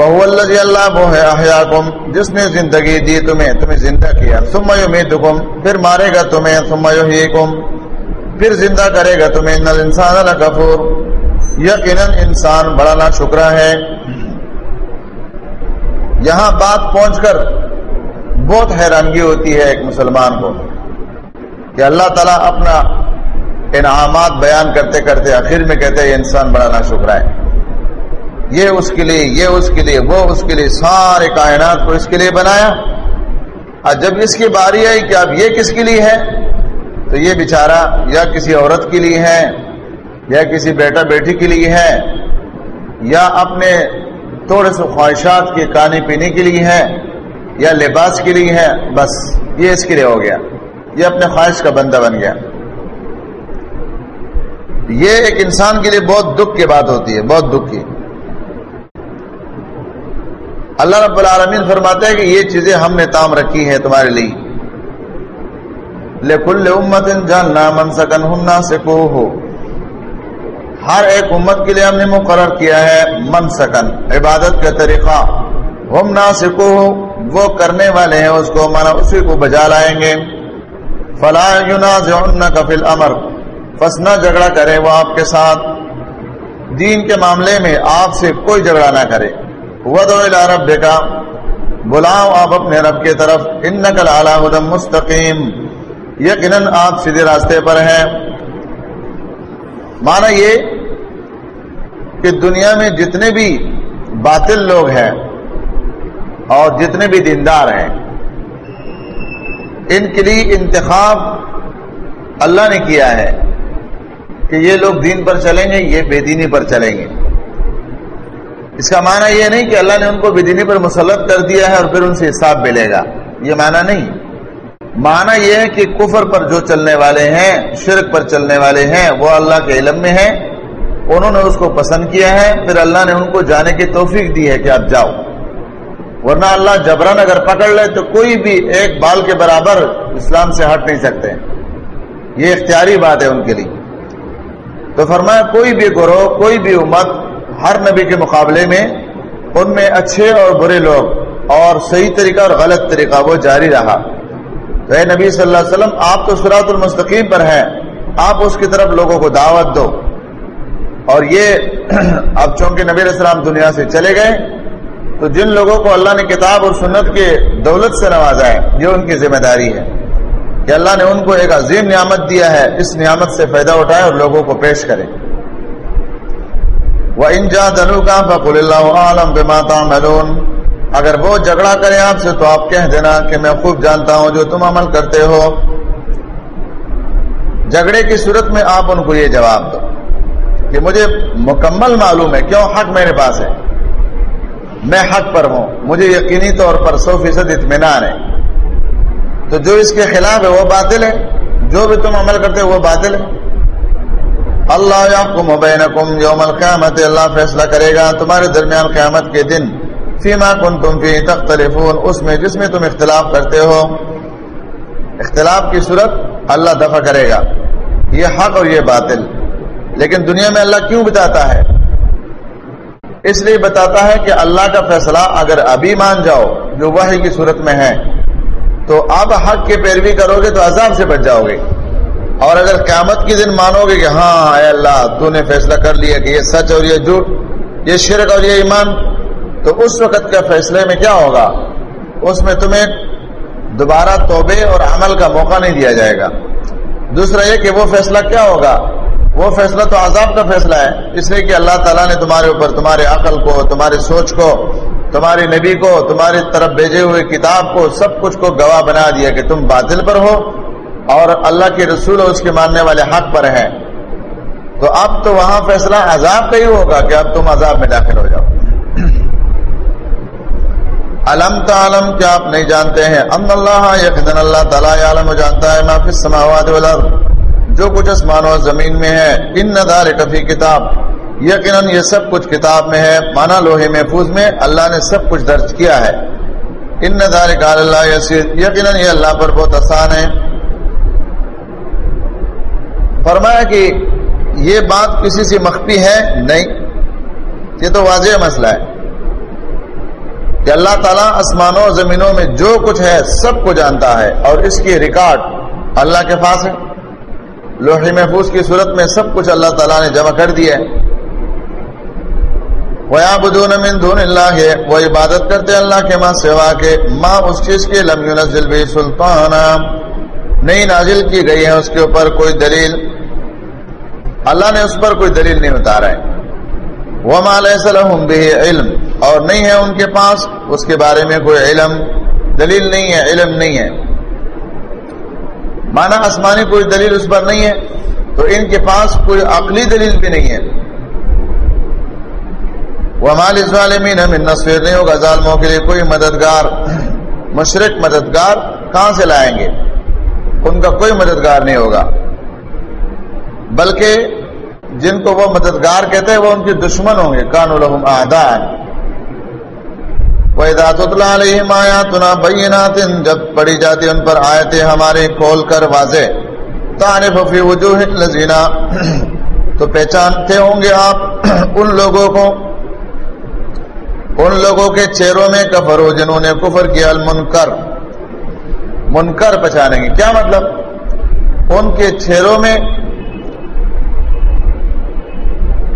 وہ اللہ اللہ وہ ہے احیاکم، جس نے زندگی دی تمہیں تمہیں زندہ کیا۔ ثم یمیتکم، پھر مارے گا تمہیں، ثم یحییکم۔ پھر زندہ کرے گا تمہیں۔ ان الانسان لکفور۔ یقیناً انسان بڑا نا شکرہ ہے۔ یہاں بات پہنچ کر بہت حیرانگی ہوتی ہے ایک مسلمان کو کہ اللہ تعالیٰ اپنا انعامات بیان کرتے کرتے آخر میں کہتے ہیں یہ انسان بڑا نا شکرہ ہے۔ یہ اس کے لیے، یہ اس کے لیے، وہ اس کے لیے سارے کائنات کو اس کے لیے بنایا۔ اور جب اس کی باری آئی کہ اب یہ کس کے لیے ہے، تو یہ بیچارہ یا کسی عورت کے لیے ہے، یا کسی بیٹا بیٹی کے لیے ہے، یا اپنے تھوڑے سے خواہشات کے کھانے پینے کے لیے ہے، یا لباس کے لیے ہے، بس یہ اس کے لیے ہو گیا۔ یہ اپنے خواہش کا بندہ بن گیا۔ یہ ایک انسان کے لیے بہت دکھ کی بات ہوتی ہے، بہت دکھ کی۔ اللہ رب العالمین فرماتا ہے کہ یہ چیزیں ہم نے تام رکھی ہیں تمہارے لیے۔ لکل امت جاننا من سکن ہم ناسکوہ ہر ایک امت کے لیے ہم نے مقرر کیا ہے من سکن عبادت کا طریقہ۔ ہم ناسکوہ وہ کرنے والے ہیں، اس کو مانا اسی کو بجا لائیں گے۔ فلا ينازعنك في الامر فسنا جھگڑا کرے وہ آپ کے ساتھ۔ دین کے معاملے میں آپ سے کوئی جھگڑا نہ کرے۔ ودو الى ربك بلاؤ آپ اپنے رب کی طرف۔ انك لعلى هدى مستقيم یقینا آپ سیدھے راستے پر ہیں۔ مانا یہ کہ دنیا میں جتنے بھی باطل لوگ ہیں اور جتنے بھی دیندار ہیں، ان کے لیے انتخاب اللہ نے کیا ہے کہ یہ لوگ دین پر چلیں گے، یہ بے دینی پر چلیں گے۔ اس کا معنی یہ نہیں کہ اللہ نے ان کو بے دینی پر مسلط کر دیا ہے اور پھر ان سے حساب ملے گا۔ یہ معنی نہیں۔ معنی یہ ہے کہ کفر پر جو چلنے والے ہیں، شرک پر چلنے والے ہیں، وہ اللہ کے علم میں ہیں۔ انہوں نے اس کو پسند کیا ہے، پھر اللہ نے ان کو جانے کی توفیق دی ہے کہ آپ جاؤ۔ ورنہ اللہ جبران اگر پکڑ لے تو کوئی بھی ایک بال کے برابر اسلام سے ہٹ نہیں سکتے۔ یہ اختیاری بات ہے ان کے لیے۔ تو فرمایا، کوئی بھی گروہ، کوئی بھی امت ہر نبی کے مقابلے میں ان میں اچھے اور برے لوگ اور صحیح طریقہ اور غلط طریقہ وہ جاری رہا۔ تو اے نبی صلی اللہ علیہ وسلم، آپ تو سرات المستقیم پر ہیں۔ آپ اس کی طرف لوگوں کو دعوت دو۔ اور یہ اب چونکہ نبی علیہ السلام دنیا سے چلے گئے، تو جن لوگوں کو اللہ نے کتاب اور سنت کے دولت سے نوازا ہے، یہ ان کی ذمہ داری ہے۔ کہ اللہ نے ان کو ایک عظیم نعمت دیا ہے، اس نعمت سے فائدہ اٹھائے اور لوگوں کو پیش کرے۔ وہ انجا دنو کا فقل اللہ عالم اگر وہ جھگڑا کرے آپ سے تو آپ کہہ دینا کہ میں خوب جانتا ہوں جو تم عمل کرتے ہو۔ جھگڑے کی صورت میں آپ ان کو یہ جواب دو کہ مجھے مکمل معلوم ہے کیوں حق میرے پاس ہے۔ میں حق پر ہوں، مجھے یقینی طور پر سو فیصد اطمینان ہے۔ تو جو اس کے خلاف ہے وہ باطل ہے، جو بھی تم عمل کرتے وہ باطل ہے۔ اللہ یحکم بینکم یوم القیامت، اللہ فیصلہ کرے گا تمہارے درمیان قیامت کے دن۔ فیما کنتم فی تختلفون، اس میں جس میں تم اختلاف کرتے ہو۔ اختلاف کی صورت اللہ دفع کرے گا۔ یہ حق اور یہ باطل۔ لیکن دنیا میں اللہ کیوں بتاتا ہے؟ اس لیے بتاتا ہے کہ اللہ کا فیصلہ اگر ابھی مان جاؤ، جو وحی کی صورت میں ہے، تو آپ حق کی پیروی کرو گے تو عذاب سے بچ جاؤ گے۔ اور اگر قیامت کی دن مانو گے کہ ہاں اے اللہ، تو نے فیصلہ کر لیا کہ یہ سچ اور یہ جھوٹ، یہ شرک اور یہ ایمان، تو اس وقت کے فیصلے میں کیا ہوگا؟ اس میں تمہیں دوبارہ توبے اور عمل کا موقع نہیں دیا جائے گا۔ دوسرا یہ کہ وہ فیصلہ کیا ہوگا؟ وہ فیصلہ تو عذاب کا فیصلہ ہے۔ اس لیے کہ اللہ تعالیٰ نے تمہارے اوپر تمہارے عقل کو، تمہاری سوچ کو تمہاری نبی کو، تمہاری طرف بھیجے ہوئے کتاب کو، سب کچھ کو گواہ بنا دیا کہ تم باطل پر ہو۔ اور اللہ کے رسول اور اس کے ماننے والے حق پر ہیں۔ تو اب تو وہاں فیصلہ عذاب کا ہی ہوگا کہ اب تم عذاب میں داخل ہو جاؤ۔ علم تعلم کیا آپ نہیں جانتے ہیں؟ ام اللہ یقین اللہ تعالیٰ عالم جانتا ہے ما فی السماوات والارض۔ جو کچھ اسمان و زمین میں ہے، ان نظار کفی کتاب۔ یقیناً یہ سب کچھ کتاب میں ہے مانا لوہے محفوظ میں اللہ نے سب کچھ درج کیا ہے۔ ان نظار اللہ یقیناً یہ اللہ پر بہت آسان ہے۔ فرمایا کہ یہ بات کسی سے مخفی ہے نہیں۔ یہ تو واضح مسئلہ ہے کہ اللہ تعالیٰ آسمانوں و زمینوں میں جو کچھ ہے سب کو جانتا ہے اور اس کی ریکارڈ اللہ کے پاس ہے۔ لوہی محفوظ کی صورت میں سب کچھ اللہ تعالیٰ نے جمع کر دیا وَيَعْبُدُونَ مِن دُونِ اللَّهِ، وہ عبادت کرتے اللہ کے ماں سوا کے۔ ماں اس چیز کے لم ينزل بھی سلطانا۔ نہیں نازل کی گئی ہے اس کے اوپر کوئی دلیل۔ اللہ نے اس پر کوئی دلیل نہیں اتارا ہے۔ وَمَا لَيْسَ علم۔ اور نہیں ہے ان کے پاس اس کے بارے میں کوئی علم۔ دلیل نہیں ہے، علم نہیں ہے۔ مانا آسمانی کوئی دلیل اس پر نہیں ہے، تو ان کے پاس کوئی عقلی دلیل بھی نہیں ہے۔ وہ ہمارے ظالمین ہمیں نصیر نہیں ہوگا ظالموں کے لیے کوئی مددگار، مشرق مددگار کہاں سے لائیں گے؟ ان کا کوئی مددگار نہیں ہوگا۔ بلکہ جن کو وہ مددگار کہتے ہیں وہ ان کے دشمن ہوں گے کان الحم آدان وَإِذَا جب پڑھی جاتی ان پر آیتیں ہمارے کھول کر واضح۔ تعرف فی وجوہ الذین تو پہچانتے ہوں گے آپ ان لوگوں کو، ان لوگوں کے چہروں میں کفر ہو، جنہوں نے کفر کیا، المنکر۔ منکر پہچانیں گے۔ کیا مطلب؟ ان کے چہروں میں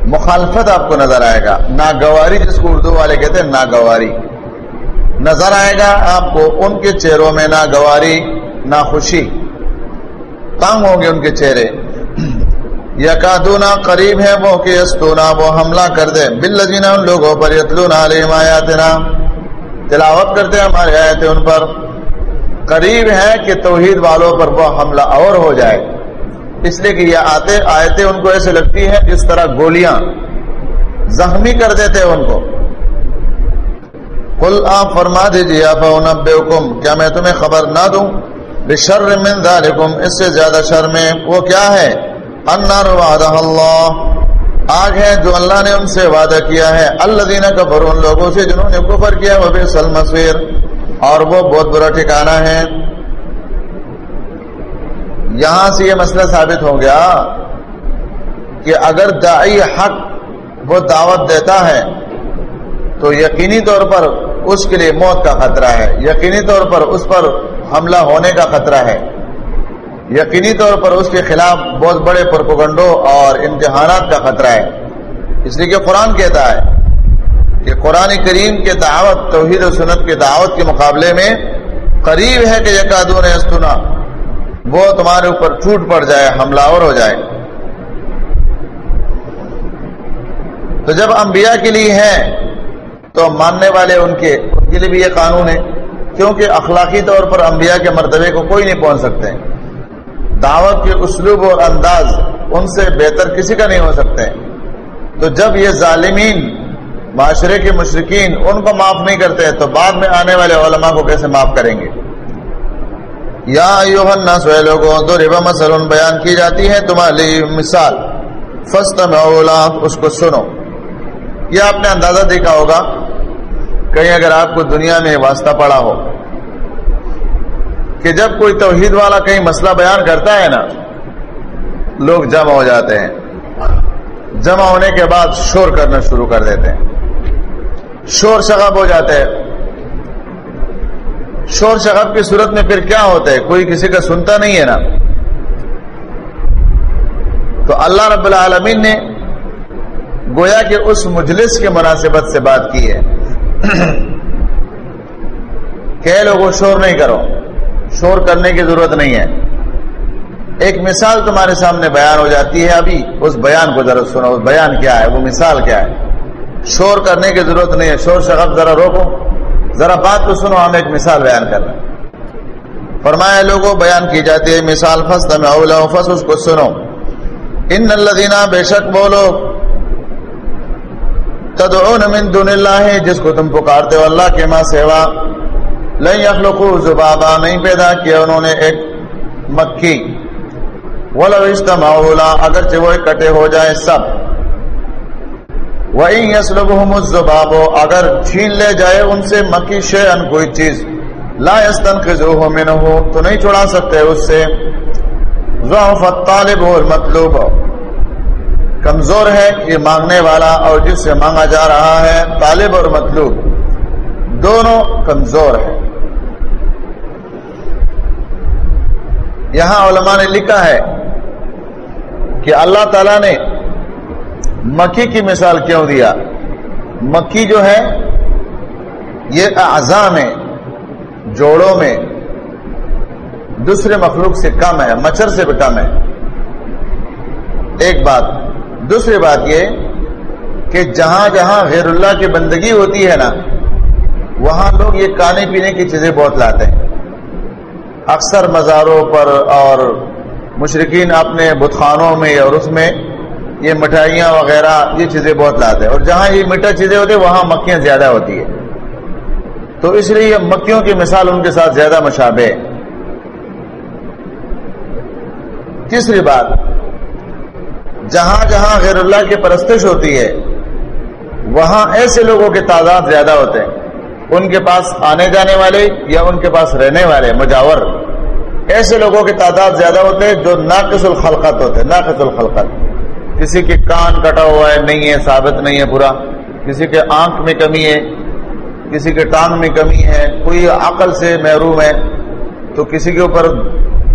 مخالفت آپ کو نظر آئے گا۔ ناگواری جس کو اردو والے کہتے ہیں، ناگواری۔ نظر آئے گا آپ کو ان کے چہروں میں نہ گواری نہ خوشی تنگ ہوں گے ان کے چہرے۔ یقادونا قریب ہے وہ کہ استونا وہ حملہ کر دے بالذین، ان لوگوں پر یتلون علیہم آیاتنا۔ تلاوت کرتے ہمارے آیتیں ان پر۔ قریب ہے کہ توحید والوں پر وہ حملہ اور ہو جائے۔ اس لیے کہ یہ آتے آیتیں ان کو ایسے لگتی ہیں جس طرح گولیاں زخمی کر دیتے ان کو۔ قل آپ فرما دیجیے آپ فَأُنَبِّئُكُمْ کیا میں تمہیں خبر نہ دوں؟ بشر من ذالکم اس سے زیادہ شر میں وہ کیا ہے؟ النار وعدہ اللہ آگ ہے جو اللہ نے ان سے وعدہ کیا ہے۔ الذین کفروا ان لوگوں سے جنہوں نے کفر کیا وہ بے المصير اور وہ بہت برا ٹھکانہ ہے۔ یہاں سے یہ مسئلہ ثابت ہو گیا کہ اگر دائی حق وہ دعوت دیتا ہے تو یقینی طور پر اس کے لیے موت کا خطرہ ہے۔ یقینی طور پر اس پر حملہ ہونے کا خطرہ ہے۔ یقینی طور پر اس کے خلاف بہت بڑے پرپگنڈوں اور امتحانات کا خطرہ ہے۔ اس لیے کہ قرآن کہتا ہے کہ قرآن کریم کے دعوت، توحید و سنت کے دعوت کے مقابلے میں قریب ہے کہ یکادو نے سنا وہ تمہارے اوپر ٹوٹ پڑ جائے، حملہ اور ہو جائے۔ تو جب انبیاء کے لیے ہے تو ماننے والے ان کے ان کے لیے بھی یہ قانون ہے۔ کیونکہ اخلاقی طور پر انبیاء کے مرتبے کو کوئی نہیں پہنچ سکتے۔ دعوت کے اسلوب اور انداز ان سے بہتر کسی کا نہیں ہو سکتے۔ تو جب یہ ظالمین، معاشرے کے مشرقین ان کو معاف نہیں کرتے، تو بعد میں آنے والے علماء کو کیسے معاف کریں گے؟ یا الناس اے لوگوں دو ربا مثلا بیان کی جاتی ہے تمہاری مثال۔ فاستمعوا اس کو سنو۔ یہ آپ نے اندازہ دیکھا ہوگا، کہیں اگر آپ کو دنیا میں واسطہ پڑا ہو، کہ جب کوئی توحید والا کہیں مسئلہ بیان کرتا ہے نا، لوگ جمع ہو جاتے ہیں۔ جمع ہونے کے بعد شور کرنا شروع کر دیتے ہیں۔ شور شغب ہو جاتے ہیں۔ شور شغب کی صورت میں پھر کیا ہوتا ہے؟ کوئی کسی کا سنتا نہیں ہے نا؟ تو اللہ رب العالمین نے گویا کہ اس مجلس کے مناسبت سے بات کی ہے۔ کہ لوگوں شور نہیں کرو۔ شور کرنے کی ضرورت نہیں ہے۔ ایک مثال تمہارے سامنے بیان ہو جاتی ہے ابھی۔ اس بیان کو ذرا سنو۔ اس بیان کیا ہے؟ وہ مثال کیا ہے؟ شور کرنے کی ضرورت نہیں ہے۔ شور شغب ذرا روکو۔ ذرا بات تو سنو، ہم ایک مثال بیان کر رہے ہیں۔ فرمایا، لوگوں، بیان کی جاتی ہے، مثال فس تم فس اس کو سنو۔ ان الذین، بے شک بولو تدعون من دون اللہ، جس کو تم پکارتے ہو اللہ کے ماں سیوا، لن یخلقو زبابا نہیں پیدا کیا انہوں نے ایک مکھی۔ ولو اجتمعوا لا اگرچہ وہ اکٹھے ہو جائیں سب۔ وَإِن يَسْلُبُهُمُ الزُّبَابُ اگر چھین لے جائے ان سے مکی شیئن کوئی چیز، لا يَسْتَنْخِزُوهُ مِنْهُ، تو نہیں چھوڑا سکتے اس سے۔ ضعف الطالب والمطلوب کمزور ہے یہ مانگنے والا اور جس سے مانگا جا رہا ہے طالب اور مطلوب۔ دونوں کمزور ہیں۔ یہاں علماء نے لکھا ہے کہ اللہ تعالی نے مکی کی مثال کیوں دیا؟ مکی جو ہے، یہ اعضاء میں، جوڑوں میں، دوسرے مخلوق سے کم ہے، مچھر سے بھی کم ہے۔ ایک بات، دوسری بات یہ کہ جہاں جہاں غیر اللہ کی بندگی ہوتی ہے نا، وہاں لوگ یہ کھانے پینے کی چیزیں بہت لاتے ہیں۔ اکثر مزاروں پر اور مشرقین اپنے بتخانوں میں اور اس میں یہ مٹھائیاں وغیرہ، یہ چیزیں بہت لاتے ہیں۔ اور جہاں یہ میٹھا چیزیں ہوتی ہیں، وہاں مکھیاں زیادہ ہوتی ہے تو اس لیے یہ مکھیوں کی مثال ان کے ساتھ زیادہ مشابہ ہے۔ تیسری بات، جہاں جہاں غیر اللہ کی پرستش ہوتی ہے، وہاں ایسے لوگوں کے تعداد زیادہ ہوتے ہیں۔ ان کے پاس آنے جانے والے یا ان کے پاس رہنے والے، مجاور۔ ایسے لوگوں کی تعداد زیادہ ہوتے ہیں جو ناقص الخلقت ہوتے ناقص الخلقت۔ کسی کے کان کٹا ہوا ہے، نہیں ہے، ثابت نہیں ہے پورا کسی کے آنکھ میں کمی ہے، کسی کے ٹانگ میں کمی ہے، کوئی عقل سے محروم ہے، تو کسی کے اوپر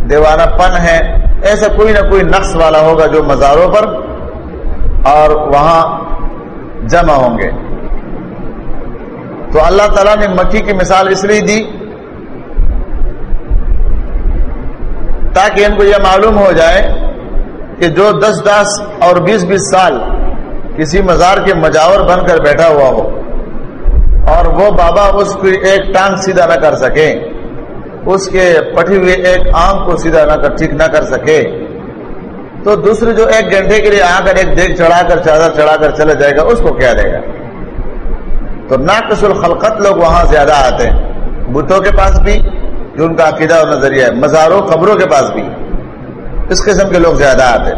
دیوانہ پن ہے، ایسا کوئی نہ کوئی نقص والا ہوگا جو مزاروں پر اور وہاں جمع ہوں گے۔ تو اللہ تعالیٰ نے مکھی کی مثال اس لیے دی تاکہ ان کو یہ معلوم ہو جائے کہ جو دس دس اور بیس بیس سال کسی مزار کے مجاور بن کر بیٹھا ہوا ہو اور وہ بابا اس کی ایک ٹانگ سیدھا نہ کر سکے، اس کے پٹھی ہوئے ایک آنکھ کو سیدھا نہ کر، ٹھیک نہ کر سکے۔ تو دوسرے جو ایک گھنٹے کے لیے آ کر ایک دیکھ چڑھا کر، چادر چڑھا کر چلے جائے گا، اس کو کیا دے گا؟ تو ناقص الخلقت لوگ وہاں زیادہ آتے ہیں۔ بتوں کے پاس بھی، جو ان کا عقیدہ اور نظریہ ہے۔ مزاروں، قبروں کے پاس بھی۔ اس قسم کے لوگ زیادہ آتے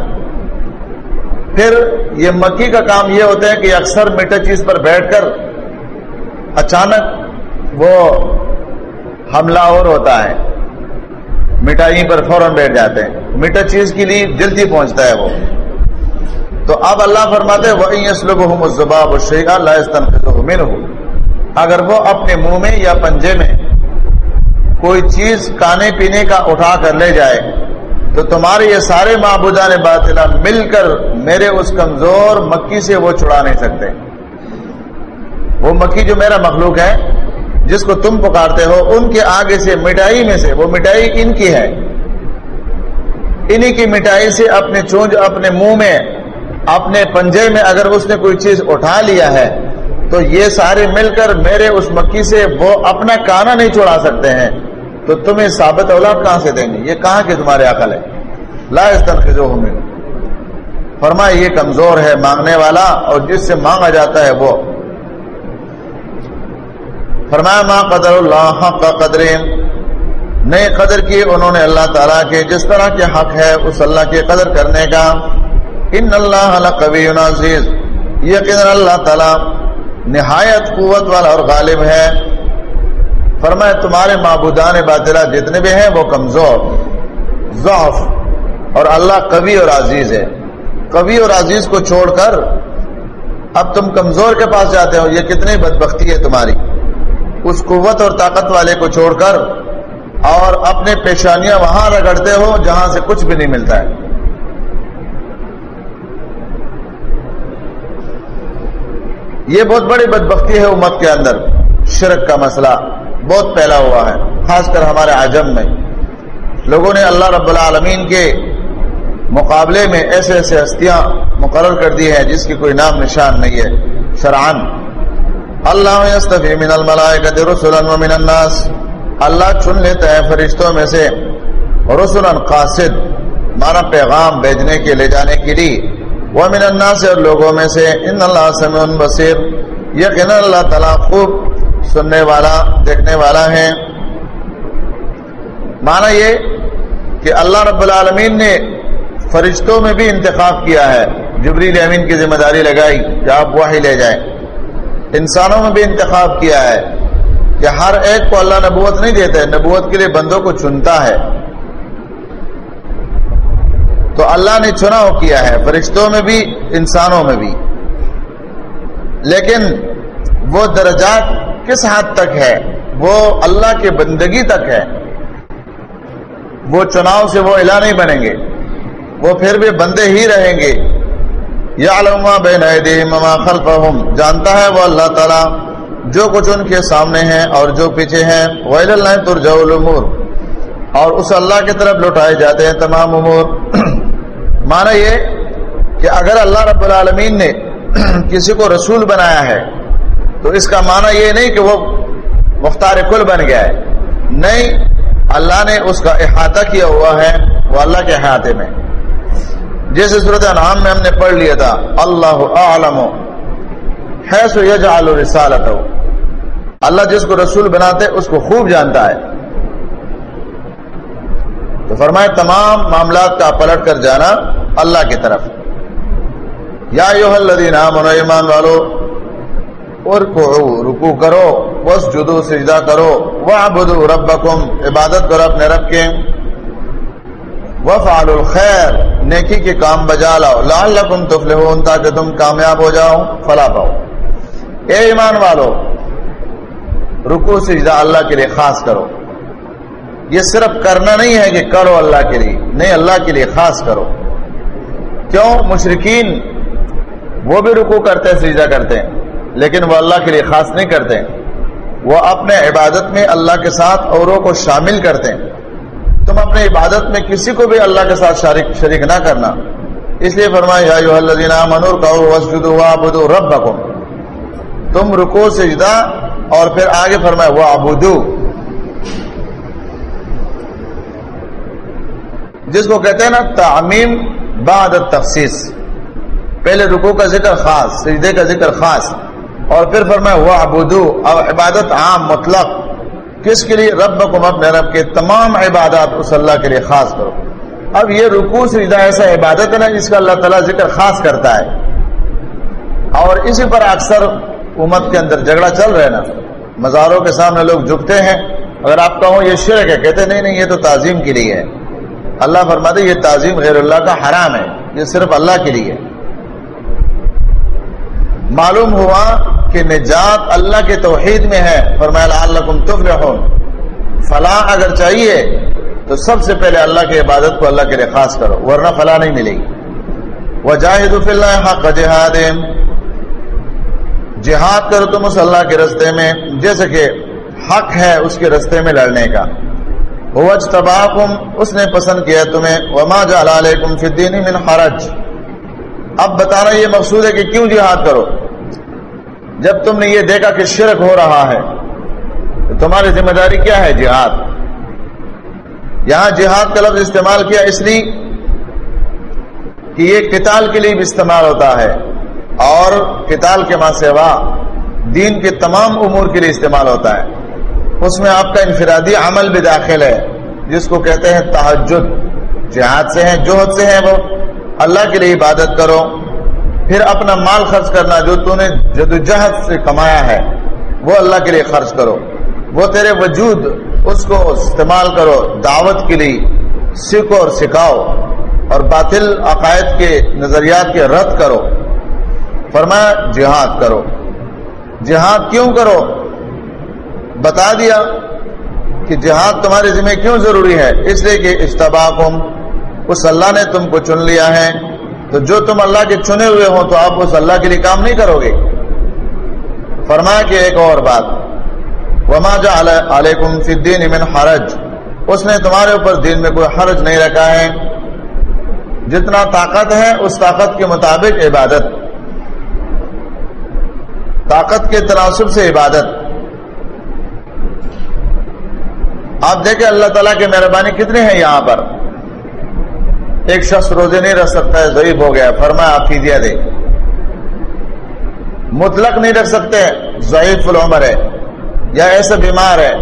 پھر یہ مکی کا کام یہ ہوتا ہے کہ اکثر میٹھا چیز پر بیٹھ کر اچانک وہ حملہ اور ہوتا ہے۔ مٹائی پر فوراً بیٹھ جاتے ہیں۔ میٹھا چیز کے لیے جلدی پہنچتا ہے وہ۔ تو اب اللہ فرماتے اگر وہ اپنے منہ میں یا پنجے میں کوئی چیز کھانے پینے کا اٹھا کر لے جائے تو تمہارے یہ سارے معبودان باطلا مل کر میرے اس کمزور مکی سے وہ چھڑا نہیں سکتے۔ وہ مکی جو میرا مخلوق ہے، جس کو تم پکارتے ہو، ان کے آگے سے، مٹائی میں سے، وہ مٹائی ان کی ہے۔ انہی کی مٹائی سے اپنے چونج اپنے منہ میں، اپنے پنجے میں اگر اس نے کوئی چیز اٹھا لیا ہے، تو یہ سارے مل کر میرے اس مکی سے وہ اپنا کانا نہیں چھوڑا سکتے ہیں۔ تو تمہیں ثابت اولاد کہاں سے دیں گے؟ یہ کہاں کے تمہارے عقل ہے لا اس طرح جو ہوں فرمائے یہ کمزور ہے مانگنے والا اور جس سے مانگا جاتا ہے وہ۔ فرمایا، ما قدر اللہ حق قدر نئے قدر کی انہوں نے اللہ تعالیٰ کے جس طرح کے حق ہے، اس اللہ کے قدر کرنے کا۔ ان اللہ کبھی عزیز یقین اللہ تعالیٰ نہایت قوت والا اور غالب ہے۔ فرمایا، تمہارے معبودان باطلا جتنے بھی ہیں وہ کمزور، ضعف اور اللہ کبھی اور عزیز ہے. کبھی اور عزیز کو چھوڑ کر اب تم کمزور کے پاس جاتے ہو، یہ کتنی بدبختی ہے تمہاری۔ اس قوت اور طاقت والے کو چھوڑ کر اور اپنے پیشانیاں وہاں رگڑتے ہو جہاں سے کچھ بھی نہیں ملتا ہے۔ یہ بہت بڑی بدبختی ہے امت کے اندر، شرک کا مسئلہ۔ بہت پھیلا ہوا ہے، خاص کر ہمارے عجم میں۔ لوگوں نے اللہ رب العالمین کے مقابلے میں ایسے ایسے ہستیاں مقرر کر دی ہیں جس کی کوئی نام نشان نہیں ہے شرعن اللہ یستفی من الملائکت رسلا ومن الناس۔ اللہ چن لیتا ہے فرشتوں میں سے رسلا قاصد، مانا پیغام بھیجنے کے لے جانے کے لیے۔ ومن الناس اور لوگوں میں سے، ان اللہ سمع بصیر۔ یقینا اللہ تعالیٰ خوب سننے والا، دیکھنے والا ہے۔ مانا یہ کہ اللہ رب العالمین نے فرشتوں میں بھی انتخاب کیا ہے۔ جبریل امین کی ذمہ داری لگائی کہ آپ وہی لے جائیں۔ انسانوں میں بھی انتخاب کیا ہے کہ ہر ایک کو اللہ نبوت نہیں دیتا ہے نبوت کے لیے بندوں کو چنتا ہے۔ تو اللہ نے چنا کیا ہے، فرشتوں میں بھی، انسانوں میں بھی۔ لیکن وہ درجات کس حد تک ہے؟ وہ اللہ کے بندگی تک ہے۔ وہ چناؤ سے وہ الہ نہیں بنیں گے۔ وہ پھر بھی بندے ہی رہیں گے۔ جانتا ہے وہ اللہ تعالیٰ۔ جو کچھ ان کے سامنے ہیں اور جو پیچھے ہیں۔ الامور اور اس اللہ کی طرف لوٹائے جاتے ہیں تمام امور۔ مانا یہ کہ اگر اللہ رب العالمین نے کسی کو رسول بنایا ہے تو اس کا معنی یہ نہیں کہ وہ مختار کل بن گیا ہے۔ نہیں، اللہ نے اس کا احاطہ کیا ہوا ہے وہ اللہ کے احاطے میں۔ جیسے صورت انعام میں ہم نے پڑھ لیا تھا، اللہ عالم ہے سو یجعل رسالت اللہ جس کو رسول بناتے، اس کو خوب جانتا ہے۔ تو فرمائے، تمام معاملات کا پلٹ کر جانا اللہ کی طرف۔ یا یو الذین آمنوا ایمان والو اور کو رکو کرو وس جدو سجدہ کرو وہ بدو رب عبادت کرو اپنے رب کے۔ وفعل الخیر، نیکی کے کام بجا لاؤ۔ لال تفلحون، تاکہ تم کامیاب ہو جاؤ، فلا پاؤ۔ اے ایمان والو رکو سجدہ اللہ کے لیے خاص کرو۔ یہ صرف کرنا نہیں ہے کہ کرو اللہ کے لیے، نہیں، اللہ کے لیے خاص کرو۔ کیوں؟ مشرقین وہ بھی رکو کرتے سجدہ کرتے ہیں۔ لیکن وہ اللہ کے لیے خاص نہیں کرتے۔ وہ اپنے عبادت میں اللہ کے ساتھ اوروں کو شامل کرتے۔ ہیں تم اپنے عبادت میں کسی کو بھی اللہ کے ساتھ شریک شریک نہ کرنا۔ اس لیے فرمایا منور کا رب تم رکو سجدہ اور پھر آگے فرمائے وہ ابودو جس کو کہتے ہیں نا، تعمیم بعد تفصیص پہلے رکو کا ذکر خاص، سجدے کا ذکر خاص۔ اور پھر فرمائے وہ ابودو اب عبادت عام، مطلق. کس کے لیے؟ رب کو اپنے رب کے تمام عبادات اس اللہ کے لیے خاص کرو. اب یہ رکو سجدہ ایسا عبادت ہے نا جس کا اللہ تعالیٰ ذکر خاص کرتا ہے. اور اسی پر اکثر امت کے اندر جھگڑا چل رہا ہے نا. مزاروں کے سامنے لوگ جھکتے ہیں. اگر آپ کہو یہ شرک ہے، کہتے نہیں نہیں، یہ تو تعظیم کے لیے ہے. اللہ فرماتے یہ تعظیم غیر اللہ کا حرام ہے، یہ صرف اللہ کے لیے معلوم ہوا کہ نجات اللہ کے توحید میں ہے۔ فرمایا اللہ تفلحون۔ فلاح اگر چاہیے، تو سب سے پہلے اللہ کی عبادت کو اللہ کے لیے خاص کرو، ورنہ فلاح نہیں ملے گی۔ وہ جاہد حق جہاد جہاد کرو تم اس اللہ کے رستے میں، جیسے کہ حق ہے اس کے رستے میں لڑنے کا۔ اس نے پسند کیا تمہیں۔ وما علیکم فی الدین من حرج۔ اب بتانا یہ مقصود ہے کہ کیوں جہاد کرو؟ جب تم نے یہ دیکھا کہ شرک ہو رہا ہے، تو تمہاری ذمہ داری کیا ہے جہاد؟ یہاں جہاد کا لفظ استعمال کیا اس لیے کہ یہ قتال کے لیے بھی استعمال ہوتا ہے اور کتال کے ماں سیوا دین کے تمام امور کے لیے استعمال ہوتا ہے۔ اس میں آپ کا انفرادی عمل بھی داخل ہے، جس کو کہتے ہیں تحجد جہاد سے ہیں جوہد سے ہیں وہ۔ اللہ کے لیے عبادت کرو، پھر اپنا مال خرچ کرنا جو تو نے جدوجہد سے کمایا ہے، وہ اللہ کے لیے خرچ کرو۔ وہ تیرے وجود، اس کو استعمال کرو دعوت کے لیے، سیکھو اور سکھاؤ، اور باطل عقائد کے نظریات کے رد کرو۔ فرمایا، جہاد کرو۔ جہاد کیوں کرو؟ بتا دیا کہ جہاد تمہارے ذمہ کیوں ضروری ہے؟ اس لیے کہ اشتباقم اس اللہ نے تم کو چن لیا ہے۔ تو جو تم اللہ کے چنے ہوئے ہو تو آپ اس اللہ کے لیے کام نہیں کرو گے۔ فرمایا کہ ایک اور بات۔ وما جا علیکم فی الدین من حرج۔ اس نے تمہارے اوپر دین میں کوئی حرج نہیں رکھا ہے۔ جتنا طاقت ہے اس طاقت کے مطابق عبادت۔ طاقت کے تناسب سے عبادت۔ آپ دیکھیں اللہ تعالیٰ کی مہربانی کتنی ہے یہاں پر۔ ایک شخص روزے نہیں رکھ سکتا ہے، ضعیف ہو گیا فرمایا، آپ فیدیا دے مطلق نہیں رکھ سکتے، ضعیف العمر ہے یا ایسا بیمار ہے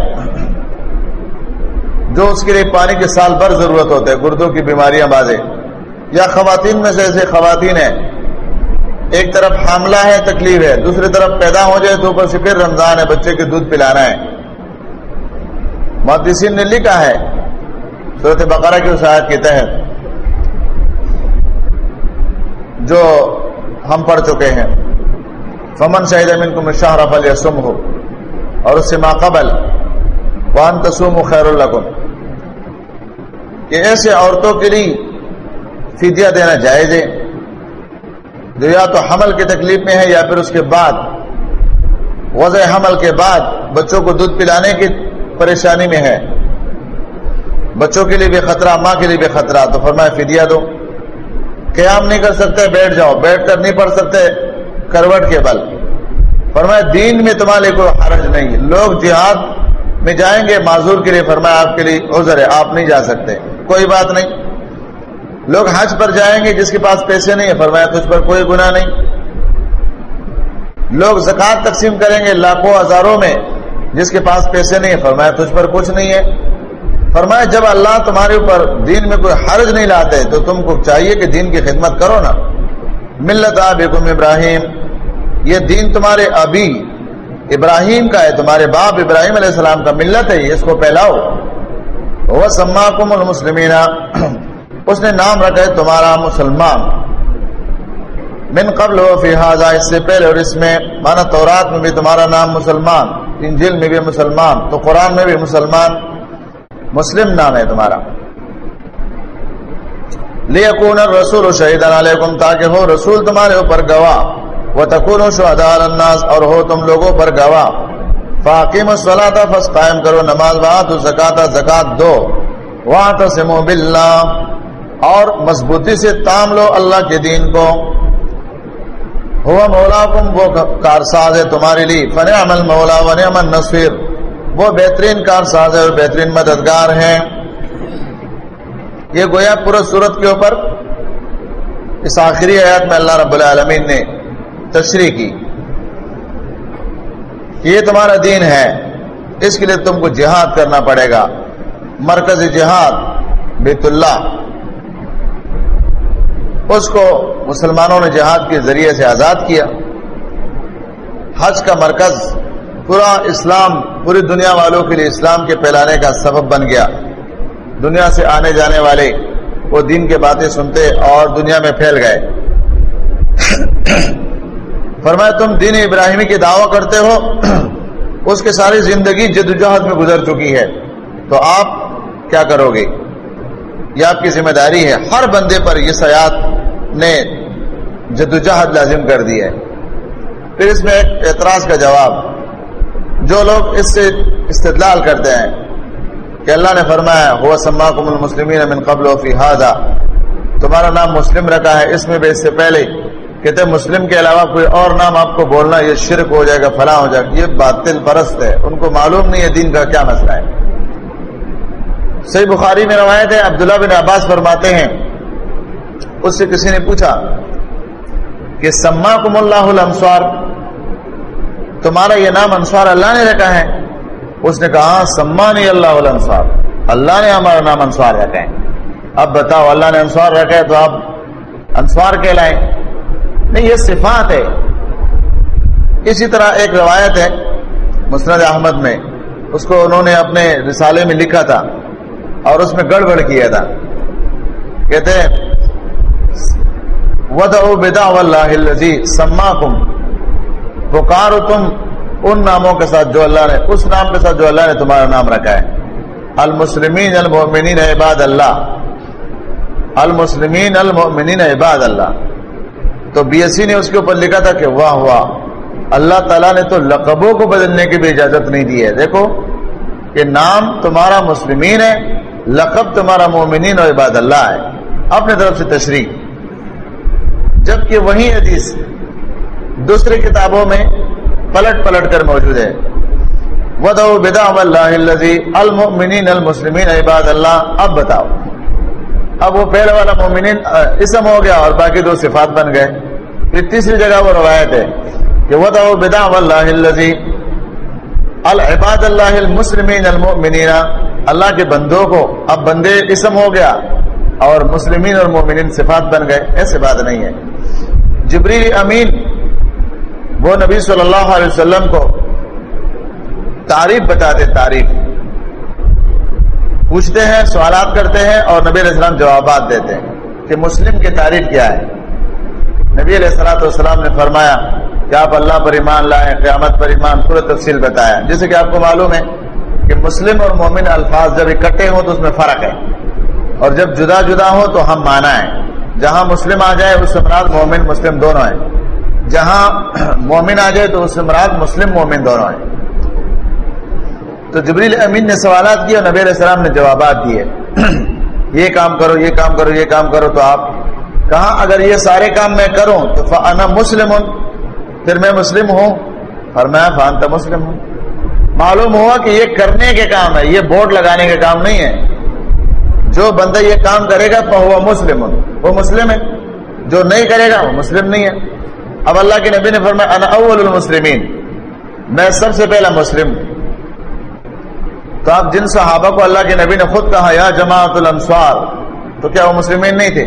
جو اس کے لیے پانی کے سال بھر ضرورت ہوتے ہیں، گردوں کی بیماریاں بازے۔ یا خواتین میں سے ایسے خواتین ہیں، ایک طرف حاملہ ہے، تکلیف ہے، دوسری طرف پیدا ہو جائے تو اوپر سے پھر رمضان ہے، بچے کے دودھ پلانا ہے۔ محدثین نے لکھا ہے صورت بقرہ کی وساحت کے تحت۔ جو ہم پڑھ چکے ہیں۔ فمن شاہد امین کو شاہ رف یسم ہو اور اس سے ماقبل وان تسوم خیر اللہ کہ ایسے عورتوں کے لیے فدیہ دینا جائز ہے۔ جو یا تو حمل کی تکلیف میں ہے یا پھر اس کے بعد، وضع حمل کے بعد بچوں کو دودھ پلانے کی پریشانی میں ہے۔ بچوں کے لیے بھی خطرہ، ماں کے لیے بھی خطرہ۔ تو فرمائے فدیا دو۔ قیام نہیں کر سکتے، بیٹھ جاؤ۔ بیٹھ کر نہیں پڑھ سکتے، کروٹ کے بل۔ فرمائے دین میں تمہارے کوئی حرج نہیں۔ لوگ جہاد میں جائیں گے، معذور کے لیے فرمایا، آپ کے لیے عذر ہے، آپ نہیں جا سکتے۔ کوئی بات نہیں۔ لوگ حج پر جائیں گے، جس کے پاس پیسے نہیں ہے فرمایا، تجھ پر کوئی گناہ نہیں۔ لوگ زکوٰۃ تقسیم کریں گے، لاکھوں ہزاروں میں، جس کے پاس پیسے نہیں ہے فرمایا، تجھ پر کچھ نہیں ہے۔ فرمایا، جب اللہ تمہارے اوپر دین میں کوئی حرج نہیں لاتے، تو تم کو چاہیے کہ دین کی خدمت کرو نا۔ ملت آبکم ابراہیم، یہ دین تمہارے ابھی ابراہیم کا ہے، تمہارے باپ ابراہیم علیہ السلام کا ملت ہے اس کو پھیلاؤ۔ وہ سما کم المسلمین، اس نے نام رکھا ہے تمہارا مسلمان۔ من قبل و فی حاضہ اس سے پہلے اور اس میں مانا تورات میں بھی تمہارا نام مسلمان انجل میں بھی مسلمان، تو قرآن میں بھی مسلمان۔ مسلم نام ہے تمہارا۔ لیکون الرسول شہیدان علیکم تاکہ ہو رسول تمہارے اوپر گواہ۔ و تکون شہداء الناس اور ہو تم لوگوں پر گواہ۔ فاقیم الصلاة فس قائم کرو نماز وآت زکاة زکاة دو۔ وآتسمو باللہ۔ اور مضبوطی سے تام لو اللہ کے دین کو۔ ہوا مولا کم وہ کارساز ہے تمہارے لیے۔ فنعم المولا ونعم النصیر۔ وہ بہترین کارساز ہے اور بہترین مددگار ہیں۔ یہ گویا پورا صورت کے اوپر اس آخری آیات میں اللہ رب العالمین نے تشریح کی۔ کہ یہ تمہارا دین ہے، اس کے لیے تم کو جہاد کرنا پڑے گا۔ مرکز جہاد، بیت اللہ۔ اس کو مسلمانوں نے جہاد کے ذریعے سے آزاد کیا۔ حج کا مرکز پورا اسلام، پوری دنیا والوں کے لیے اسلام کے پھیلانے کا سبب بن گیا۔ دنیا سے آنے جانے والے وہ دین کے باتیں سنتے اور دنیا میں پھیل گئے۔ فرمایا، تم دین ابراہیمی کی دعویٰ کرتے ہو، اس کے ساری زندگی جدوجہد میں گزر چکی ہے۔ تو آپ کیا کرو گے؟ یہ آپ کی ذمہ داری ہے۔ ہر بندے پر یہ سیاحت نے جدوجہد لازم کر دی ہے۔ پھر اس میں ایک اعتراض کا جواب۔ جو لوگ اس سے استدلال کرتے ہیں کہ اللہ نے فرمایا ہوا سماکم المسلمین من قبل و فی تمہارا نام مسلم رکھا ہے، اس میں بھی اس سے پہلے کہتے ہیں مسلم کے علاوہ کوئی اور نام آپ کو بولنا، یہ شرک ہو جائے گا، فلاں ہو جائے گا، یہ باطل پرست ہے، ان کو معلوم نہیں ہے دین کا کیا مسئلہ ہے۔ صحیح بخاری میں روایت ہے، عبداللہ بن عباس فرماتے ہیں، اس سے کسی نے پوچھا کہ سما کم اللہ تمہارا یہ نام انصار اللہ نے رکھا ہے۔ اس نے کہا ہاں، سما نہیں اللہ الانصار اللہ نے ہمارا نام انصار رکھا ہے۔ اب بتاؤ، اللہ نے انصار رکھا ہے تو آپ انصار کہلائیں۔ نہیں، یہ صفات ہے۔ اسی طرح ایک روایت ہے مسند احمد میں۔ اس کو انہوں نے اپنے رسالے میں لکھا تھا اور اس میں گڑبڑ کیا تھا۔ کہتے ودعو بدا واللہ اللذی سماکم پکارو تم ان ناموں کے ساتھ جو اللہ نے، اس نام کے ساتھ جو اللہ نے تمہارا نام رکھا ہے۔ المسلمین، المؤمنین، عباد اللہ۔ المسلمین، المؤمنین، عباد اللہ۔ تو بی ایس سی نے اس کے اوپر لکھا تھا کہ واہ واہ۔ اللہ تعالیٰ نے تو لقبوں کو بدلنے کی بھی اجازت نہیں دی ہے۔ دیکھو کہ نام تمہارا مسلمین ہے، لقب تمہارا مومنین اور عباد اللہ ہے۔ اپنے طرف سے تشریح۔ جبکہ وہی حدیث دوسری کتابوں میں پلٹ پلٹ کر موجود ہے۔ ودو بدا اللہ المؤمنین المسلمین عباد اللہ اب بتاؤ۔ اب وہ پہلے والا مومنین اسم ہو گیا اور باقی دو صفات بن گئے۔ پھر تیسری جگہ وہ روایت ہے کہ وہ تو بدا اللہ العباد اللہ المسلمین المؤمنین اللہ کے بندوں کو اب بندے اسم ہو گیا اور مسلمین اور مومنین صفات بن گئے، ایسے بات نہیں ہے۔ جبریل امین وہ نبی صلی اللہ علیہ وسلم کو تعریف بتاتے تعریف۔ پوچھتے ہیں، سوالات کرتے ہیں اور نبی علیہ السلام جوابات دیتے ہیں کہ مسلم کی تعریف کیا ہے۔ نبی علیہ السلاۃ والسلام نے فرمایا کہ آپ اللہ پر ایمان لائیں، قیامت پر ایمان پورا تفصیل بتایا۔ جیسے کہ آپ کو معلوم ہے کہ مسلم اور مومن الفاظ جب اکٹھے ہوں تو اس میں فرق ہے۔ اور جب جدا جدا ہو تو ہم مانا ہے جہاں مسلم آ جائے، اس مراد مومن، مسلم دونوں ہیں۔ جہاں مومن آ جائے تو اس سے مراد مسلم مومن دونوں ہیں۔ تو جبریل امین نے سوالات کیے اور نبی علیہ السلام نے جوابات دیے۔ یہ کام کرو، یہ کام کرو، یہ کام کرو، تو آپ کہاں اگر یہ سارے کام میں کروں تو فانا مسلم ہوں پھر میں مسلم ہوں اور میں فان تو مسلم ہوں۔ معلوم ہوا کہ یہ کرنے کے کام ہے، یہ بورڈ لگانے کے کام نہیں ہے۔ جو بندہ یہ کام کرے گا تو وہ مسلم وہ مسلم ہے۔ جو نہیں کرے گا وہ مسلم نہیں ہے۔ اب اللہ کے نبی نے فرمایا، انا اول المسلمین. میں سب سے پہلا مسلم۔ تو آپ جن صحابہ کو اللہ کے نبی نے خود کہا، یا جماعت الانصار. تو کیا وہ مسلمین نہیں تھے؟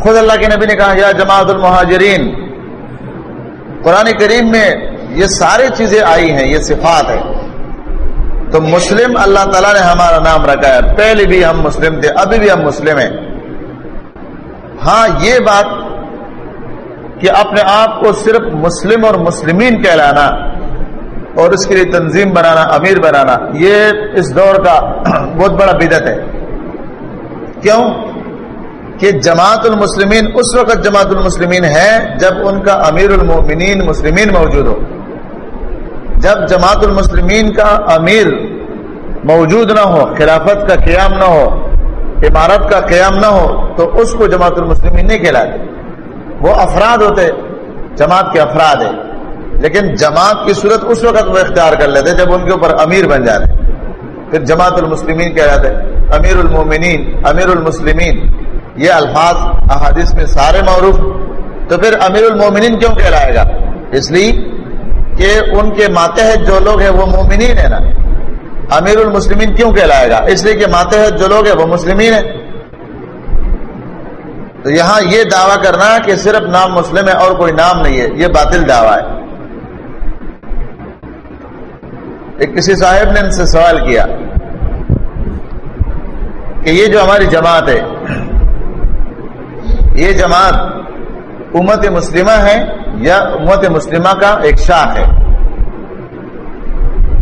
خود اللہ کے نبی نے کہا، یا جماعت المہاجرین. قرآن کریم میں یہ ساری چیزیں آئی ہیں، یہ صفات ہے تو مسلم اللہ تعالیٰ نے ہمارا نام رکھا ہے۔ پہلے بھی ہم مسلم تھے، ابھی بھی ہم مسلم ہیں۔ ہاں یہ بات کہ اپنے آپ کو صرف مسلم اور مسلمین کہلانا اور اس کے لیے تنظیم بنانا، امیر بنانا، یہ اس دور کا بہت بڑا بدت ہے۔ کیوں؟ کہ جماعت المسلمین، اس وقت جماعت المسلمین ہے جب ان کا امیر المومنین مسلمین موجود ہو۔ جب جماعت المسلمین کا امیر موجود نہ ہو، خلافت کا قیام نہ ہو، عمارت کا قیام نہ ہو، تو اس کو جماعت المسلمین نہیں کہلاتے وہ افراد ہوتے، جماعت کے افراد ہیں۔ لیکن جماعت کی صورت اس وقت وہ اختیار کر لیتے جب ان کے اوپر امیر بن جاتے۔ پھر جماعت المسلمین کہلاتے، امیر المومنین، امیر المسلمین۔ یہ الفاظ احادیث میں سارے معروف تو پھر امیر المومنین کیوں کہلائے گا؟ اس لیے کہ ان کے ماتحت جو لوگ ہیں وہ مومنین ہیں نا۔ امیر المسلمین کیوں کہلائے گا؟ اس لیے کہ ماتحت جو لوگ ہیں وہ مسلمین ہیں۔ تو یہاں یہ دعویٰ کرنا کہ صرف نام مسلم ہے اور کوئی نام نہیں ہے، یہ باطل دعویٰ ہے۔ ایک کسی صاحب نے ان سے سوال کیا کہ یہ جو ہماری جماعت ہے، یہ جماعت امت مسلمہ ہے یا امت مسلمہ کا ایک شاخ ہے؟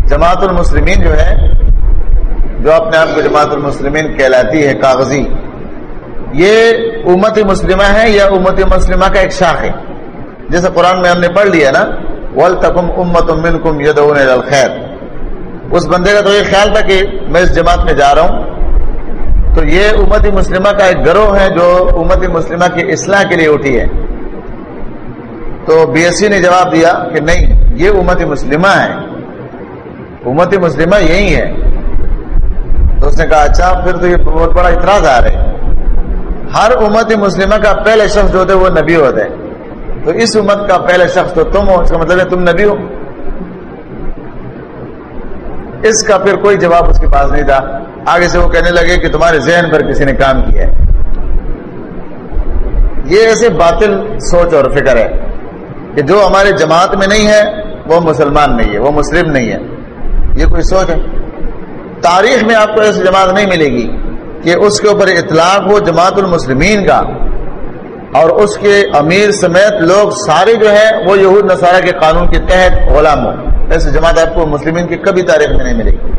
جماعت المسلمین جو ہے، جو اپنے آپ کو جماعت المسلمین کہلاتی ہے، کاغذی۔ یہ امت مسلمہ ہے یا امت مسلمہ کا ایک شاخ ہے۔ جیسے قرآن میں ہم نے پڑھ لیا نا ولتکم امت منکم یدعون الخیر اس بندے کا تو یہ خیال تھا کہ میں اس جماعت میں جا رہا ہوں۔ تو یہ امت مسلمہ کا ایک گروہ ہے جو امت مسلمہ کی اصلاح کے لیے اٹھی ہے۔ تو بی ایس سی نے جواب دیا کہ نہیں، یہ امت مسلمہ ہے۔ امت مسلمہ یہی ہے۔ تو اس نے کہا اچھا پھر تو یہ بہت بڑا اعتراض آ رہا ہے۔ ہر امت مسلمہ کا پہلے شخص جو ہوتے وہ نبی ہوتے ہیں تو اس امت کا پہلے شخص تو تم ہو، اس کا مطلب ہے تم نبی ہو۔ اس کا پھر کوئی جواب اس کے پاس نہیں تھا۔ آگے سے وہ کہنے لگے کہ تمہارے ذہن پر کسی نے کام کیا ہے۔ یہ ایسے باطل سوچ اور فکر ہے کہ جو ہمارے جماعت میں نہیں ہے، وہ مسلمان نہیں ہے، وہ مسلم نہیں ہے۔ یہ کوئی سوچ ہے؟ تاریخ میں آپ کو ایسی جماعت نہیں ملے گی۔ کہ اس کے اوپر اطلاق ہو جماعت المسلمین کا اور اس کے امیر سمیت لوگ سارے جو ہیں وہ یہود نصارہ کے قانون کے تحت غلام ہو ایسے جماعت آپ کو مسلمین کی کبھی تاریخ میں نہیں ملے گی۔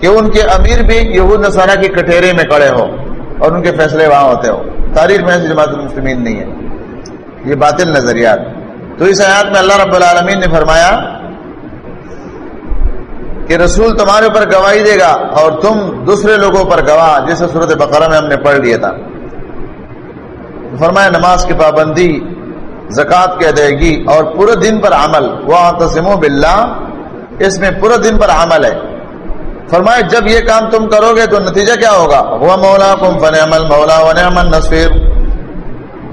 کہ ان کے امیر بھی یہود نصارہ کی کٹہرے میں کڑے ہو اور ان کے فیصلے وہاں ہوتے ہو تاریخ میں ایسی جماعت المسلمین نہیں ہے۔ یہ باطل نظریات۔ تو اس آیات میں اللہ رب العالمین نے فرمایا کہ رسول تمہارے اوپر گواہی دے گا اور تم دوسرے لوگوں پر گواہ، جیسے صورت بقرہ میں ہم نے پڑھ لیا تھا۔ فرمایا، نماز کی پابندی زکوٰۃ کی ادائیگی اور پورے دن پر عمل۔ وہ تسم باللہ اس میں پورے دن پر عمل ہے۔ فرمایا، جب یہ کام تم کرو گے تو نتیجہ کیا ہوگا؟ وہ مولا کم فن عمل مولا ون نصیر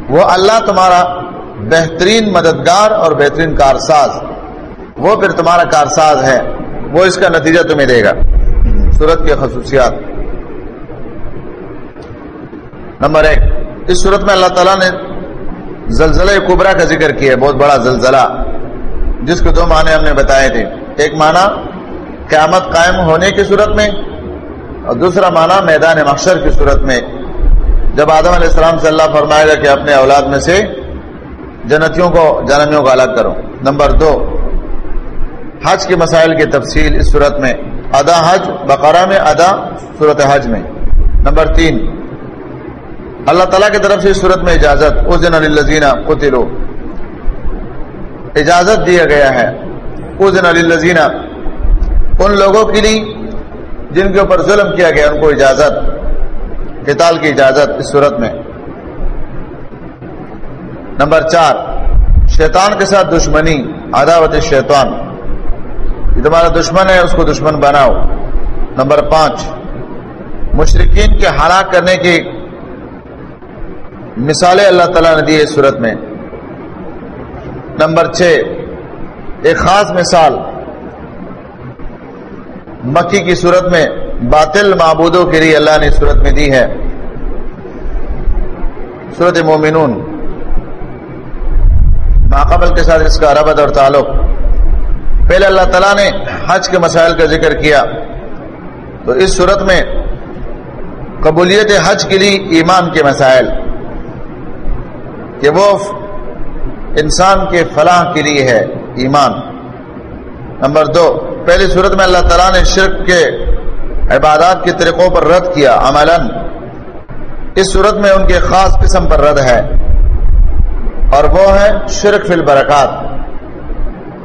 وہ اللہ تمہارا بہترین مددگار اور بہترین کارساز۔ وہ پھر تمہارا کارساز ہے۔ وہ اس کا نتیجہ تمہیں دے گا۔ صورت کی خصوصیات۔ نمبر ایک، اس صورت میں اللہ تعالیٰ نے زلزلہ کبرا کا ذکر کیا ہے، بہت بڑا زلزلہ۔ جس کو دو معنی ہم نے بتائے تھے۔ ایک معنی، قیامت قائم ہونے کی صورت میں، اور دوسرا معنی، میدان مقشر کی صورت میں۔ جب آدم علیہ السلام سے اللہ فرمائے گا کہ اپنے اولاد میں سے جنتیوں کو جنمیوں کو الگ کرو۔ نمبر دو حج کے مسائل کی تفصیل اس صورت میں۔ ادا حج، بقرہ میں ادا، صورت حج میں۔ نمبر تین، اللہ تعالیٰ کی طرف سے اس صورت میں اجازت۔ اس دن علیزینہ اجازت دیا گیا ہے۔ اس دن ان لوگوں کے لیے جن کے اوپر ظلم کیا گیا، ان کو اجازت، قتال کی اجازت اس صورت میں۔ نمبر چار، شیطان کے ساتھ دشمنی، عداوت شیطان۔ یہ تمہارا دشمن ہے، اس کو دشمن بناؤ۔ نمبر پانچ مشرقین کے ہلاک کرنے کی مثالیں اللہ تعالیٰ نے دی اس صورت میں۔ نمبر چھ، ایک خاص مثال، مکی کی صورت میں باطل معبودوں کے لیے اللہ نے صورت میں دی ہے۔ صورت مومنون ماقبل کے ساتھ اس کا ربط اور تعلق۔ پہلے اللہ تعالیٰ نے حج کے مسائل کا ذکر کیا تو اس صورت میں قبولیت حج کے لیے ایمان کے مسائل کہ وہ انسان کے فلاح کے لیے ہے، ایمان۔ نمبر دو، پہلی صورت میں اللہ تعالیٰ نے شرک کے عبادات کے طریقوں پر رد کیا، عملاً۔ اس صورت میں ان کے خاص قسم پر رد ہے اور وہ ہے شرک فی البرکات۔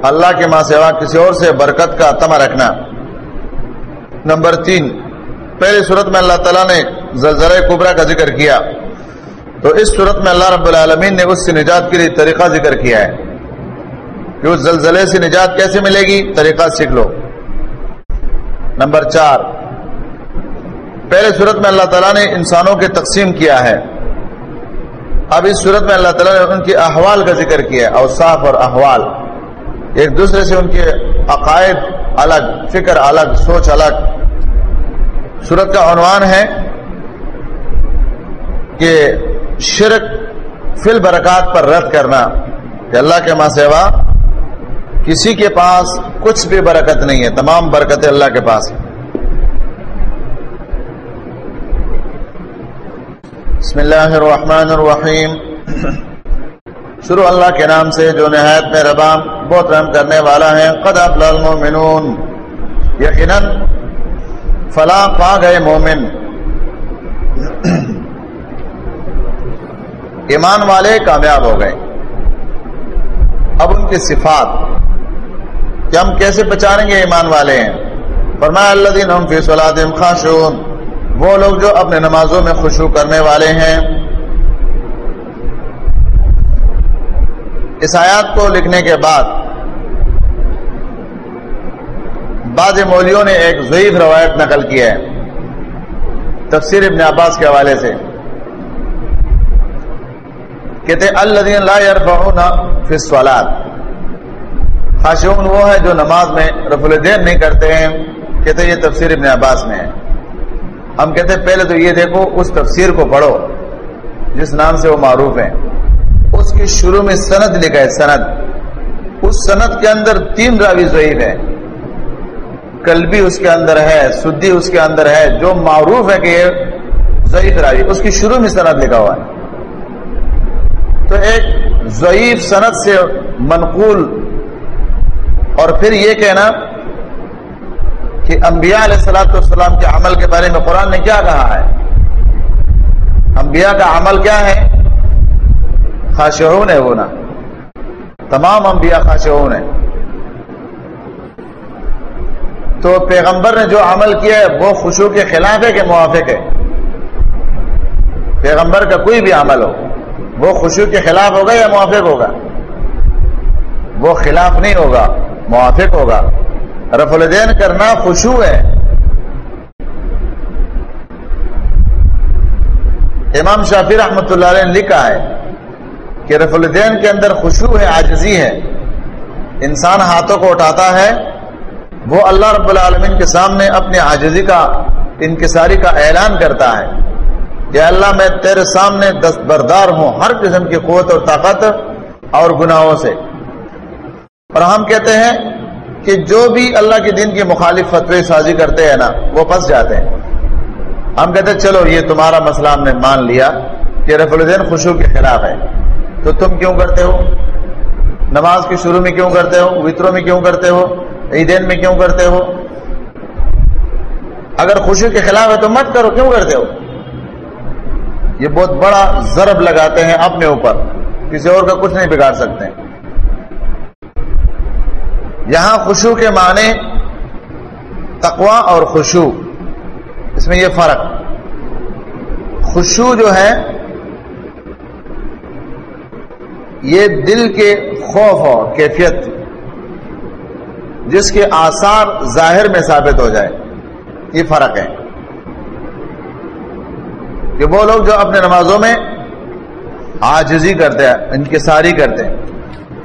اللہ کے ماں سوا کسی اور سے برکت کا تمہ رکھنا۔ نمبر تین، پہلی صورت میں اللہ تعالیٰ نے زلزلہ کبرا کا ذکر کیا۔ تو اس صورت میں اللہ رب العالمین نے اس سے نجات کے لیے طریقہ ذکر کیا ہے۔ کہ اس زلزلے سے نجات کیسے ملے گی؟ طریقہ سیکھ لو۔ نمبر چار پہلے صورت میں اللہ تعالیٰ نے انسانوں کے تقسیم کیا ہے۔ اب اس صورت میں اللہ تعالیٰ نے ان کے احوال کا ذکر کیا اوصاف اور احوال۔ ایک دوسرے سے ان کے عقائد الگ، فکر الگ، سوچ الگ۔ صورت کا عنوان ہے کہ شرک فل برکات پر رد کرنا، کہ اللہ کے ماں سیوا کسی کے پاس کچھ بھی برکت نہیں ہے، تمام برکتیں اللہ کے پاس بسم اللہ الرحمن الرحیم۔ شروع اللہ کے نام سے، جو نہایت میں ربام بہت رحم کرنے والا ہے قد افلا المؤمنون۔ یقیناً فلاں پا گئے مومن۔ ایمان والے کامیاب ہو گئے۔ اب ان کی صفات کہ ہم کیسے پہچانیں گے ایمان والے ہیں؟ فرمایا اللہ دین ہم فی صلاتہم خاشعون۔ وہ لوگ جو اپنے نمازوں میں خوشو کرنے والے ہیں۔ اس آیات کو لکھنے کے بعد بعض مولیوں نے ایک ضعیف روایت نقل کی ہے تفسیر ابن عباس کے حوالے سے۔ کہتے الذین لا يرفعون فی الصلاۃ۔ خاشعون وہ ہے جو نماز میں رفع الدین نہیں کرتے ہیں۔ کہتے یہ تفسیر ابن عباس میں ہے۔ ہم کہتے پہلے تو یہ دیکھو، اس تفسیر کو پڑھو، جس نام سے وہ معروف ہے اس کی شروع میں سند لکھا ہے، سند۔ اس سند کے اندر تین راوی ضعیف ہے کلبی اس کے اندر ہے سدی اس کے اندر ہے، جو معروف ہے کہ یہ ضعیف راوی، اس کی شروع میں سند لکھا ہوا ہے۔ تو ایک ضعیف سند سے منقول اور پھر یہ کہنا کہ انبیاء علیہ السلاۃ والسلام کے عمل کے بارے میں قرآن نے کیا کہا ہے؟ انبیاء کا عمل کیا ہے؟ خاشعون ہے وہ نا۔ تمام انبیاء خاشعون ہیں۔ تو پیغمبر نے جو عمل کیا ہے، وہ خوشو کے خلاف ہے کہ موافق ہے؟ پیغمبر کا کوئی بھی عمل ہو، وہ خوشو کے خلاف ہوگا یا موافق ہوگا؟ وہ خلاف نہیں ہوگا، موافق ہوگا۔ رف الدین کرنا خوشو ہے۔ امام شافی رحمت اللہ علیہ نے لکھا ہے کہ رف الدین کے اندر خوشو ہے آجزی ہے۔ انسان ہاتھوں کو اٹھاتا ہے، وہ اللہ رب العالمین کے سامنے اپنی آجزی کا، انکساری کا اعلان کرتا ہے۔ کہ اللہ، میں تیرے سامنے دستبردار ہوں ہر قسم کی قوت اور طاقت اور گناہوں سے۔ اور ہم کہتے ہیں کہ جو بھی اللہ کے دین کے مخالف فتوی سازی کرتے ہیں نا، وہ پھنس جاتے ہیں۔ ہم کہتے ہیں، چلو، یہ تمہارا مسئلہ ہم نے مان لیا کہ رف الدین خوشو کے خلاف ہے۔ تو تم کیوں کرتے ہو؟ نماز کے شروع میں کیوں کرتے ہو؟ وطروں میں کیوں کرتے ہو؟ عیدین میں کیوں کرتے ہو؟ اگر خوشی کے خلاف ہے تو مت کرو، کیوں کرتے ہو؟ یہ بہت بڑا ضرب لگاتے ہیں اپنے اوپر، کسی اور کا کچھ نہیں بگاڑ سکتے۔ ہیں یہاں خوشو کے معنی تقوا اور خوشو اس میں یہ فرق۔ خوشو جو ہے یہ دل کے خوف اور کیفیت جس کے آثار ظاہر میں ثابت ہو جائے، یہ فرق ہے۔ کہ وہ لوگ جو اپنے نمازوں میں آجزی کرتے ہیں ان ساری کرتے ہیں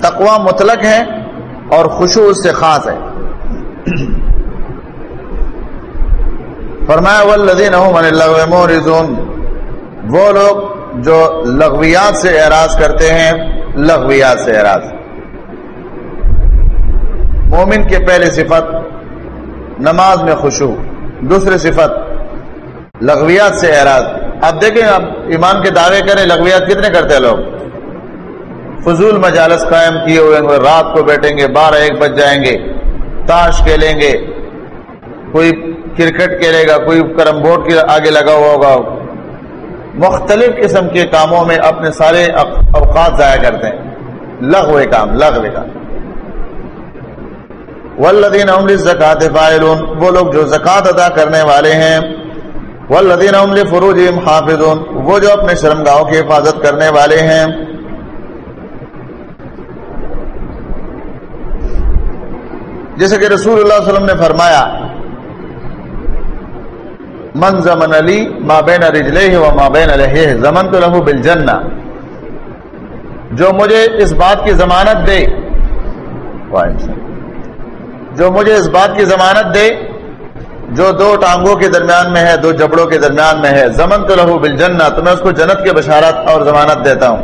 تقوا مطلق ہے اور خوشو اس سے خاص ہے۔ فرمایا والذین هم اللغو مورزون وہ لوگ جو لغویات سے اعراض کرتے ہیں لغویات سے اعراض مومن کی پہلی صفت نماز میں خوشو دوسری صفت لغویات سے اعراض اب دیکھیں، اب ایمان کے دعوے کریں لغویات کتنے کرتے ہیں لوگ؟ فضول مجالس قائم کیے ہوئے ہیں رات کو بیٹھیں گے، بارہ ایک بج جائیں گے، تاش کھیلیں گے۔ کوئی کرکٹ کھیلے گا، کوئی کرم بورڈ کے آگے لگا ہوا ہوگا۔ مختلف قسم کے کاموں میں اپنے سارے اوقات ضائع کرتے ہیں۔ لغو کام لغو کام والذین هم للزکات فاعلون۔ وہ لوگ جو زکات ادا کرنے والے ہیں۔ والذین هم لفروجهم حافظون۔ وہ جو اپنے شرمگاہوں کی حفاظت کرنے والے ہیں۔ جیسے کہ رسول اللہ علیہ وسلم نے فرمایا من زمن علی ما بین رجلہ و ما بین زمن تو لہو بالجنہ. جو مجھے اس بات کی ضمانت دے جو مجھے اس بات کی ضمانت دے، جو دو ٹانگوں کے درمیان میں ہے، دو جبڑوں کے درمیان میں ہے، زمن تو لہو بالجنہ. تو میں اس کو جنت کے بشارت اور ضمانت دیتا ہوں.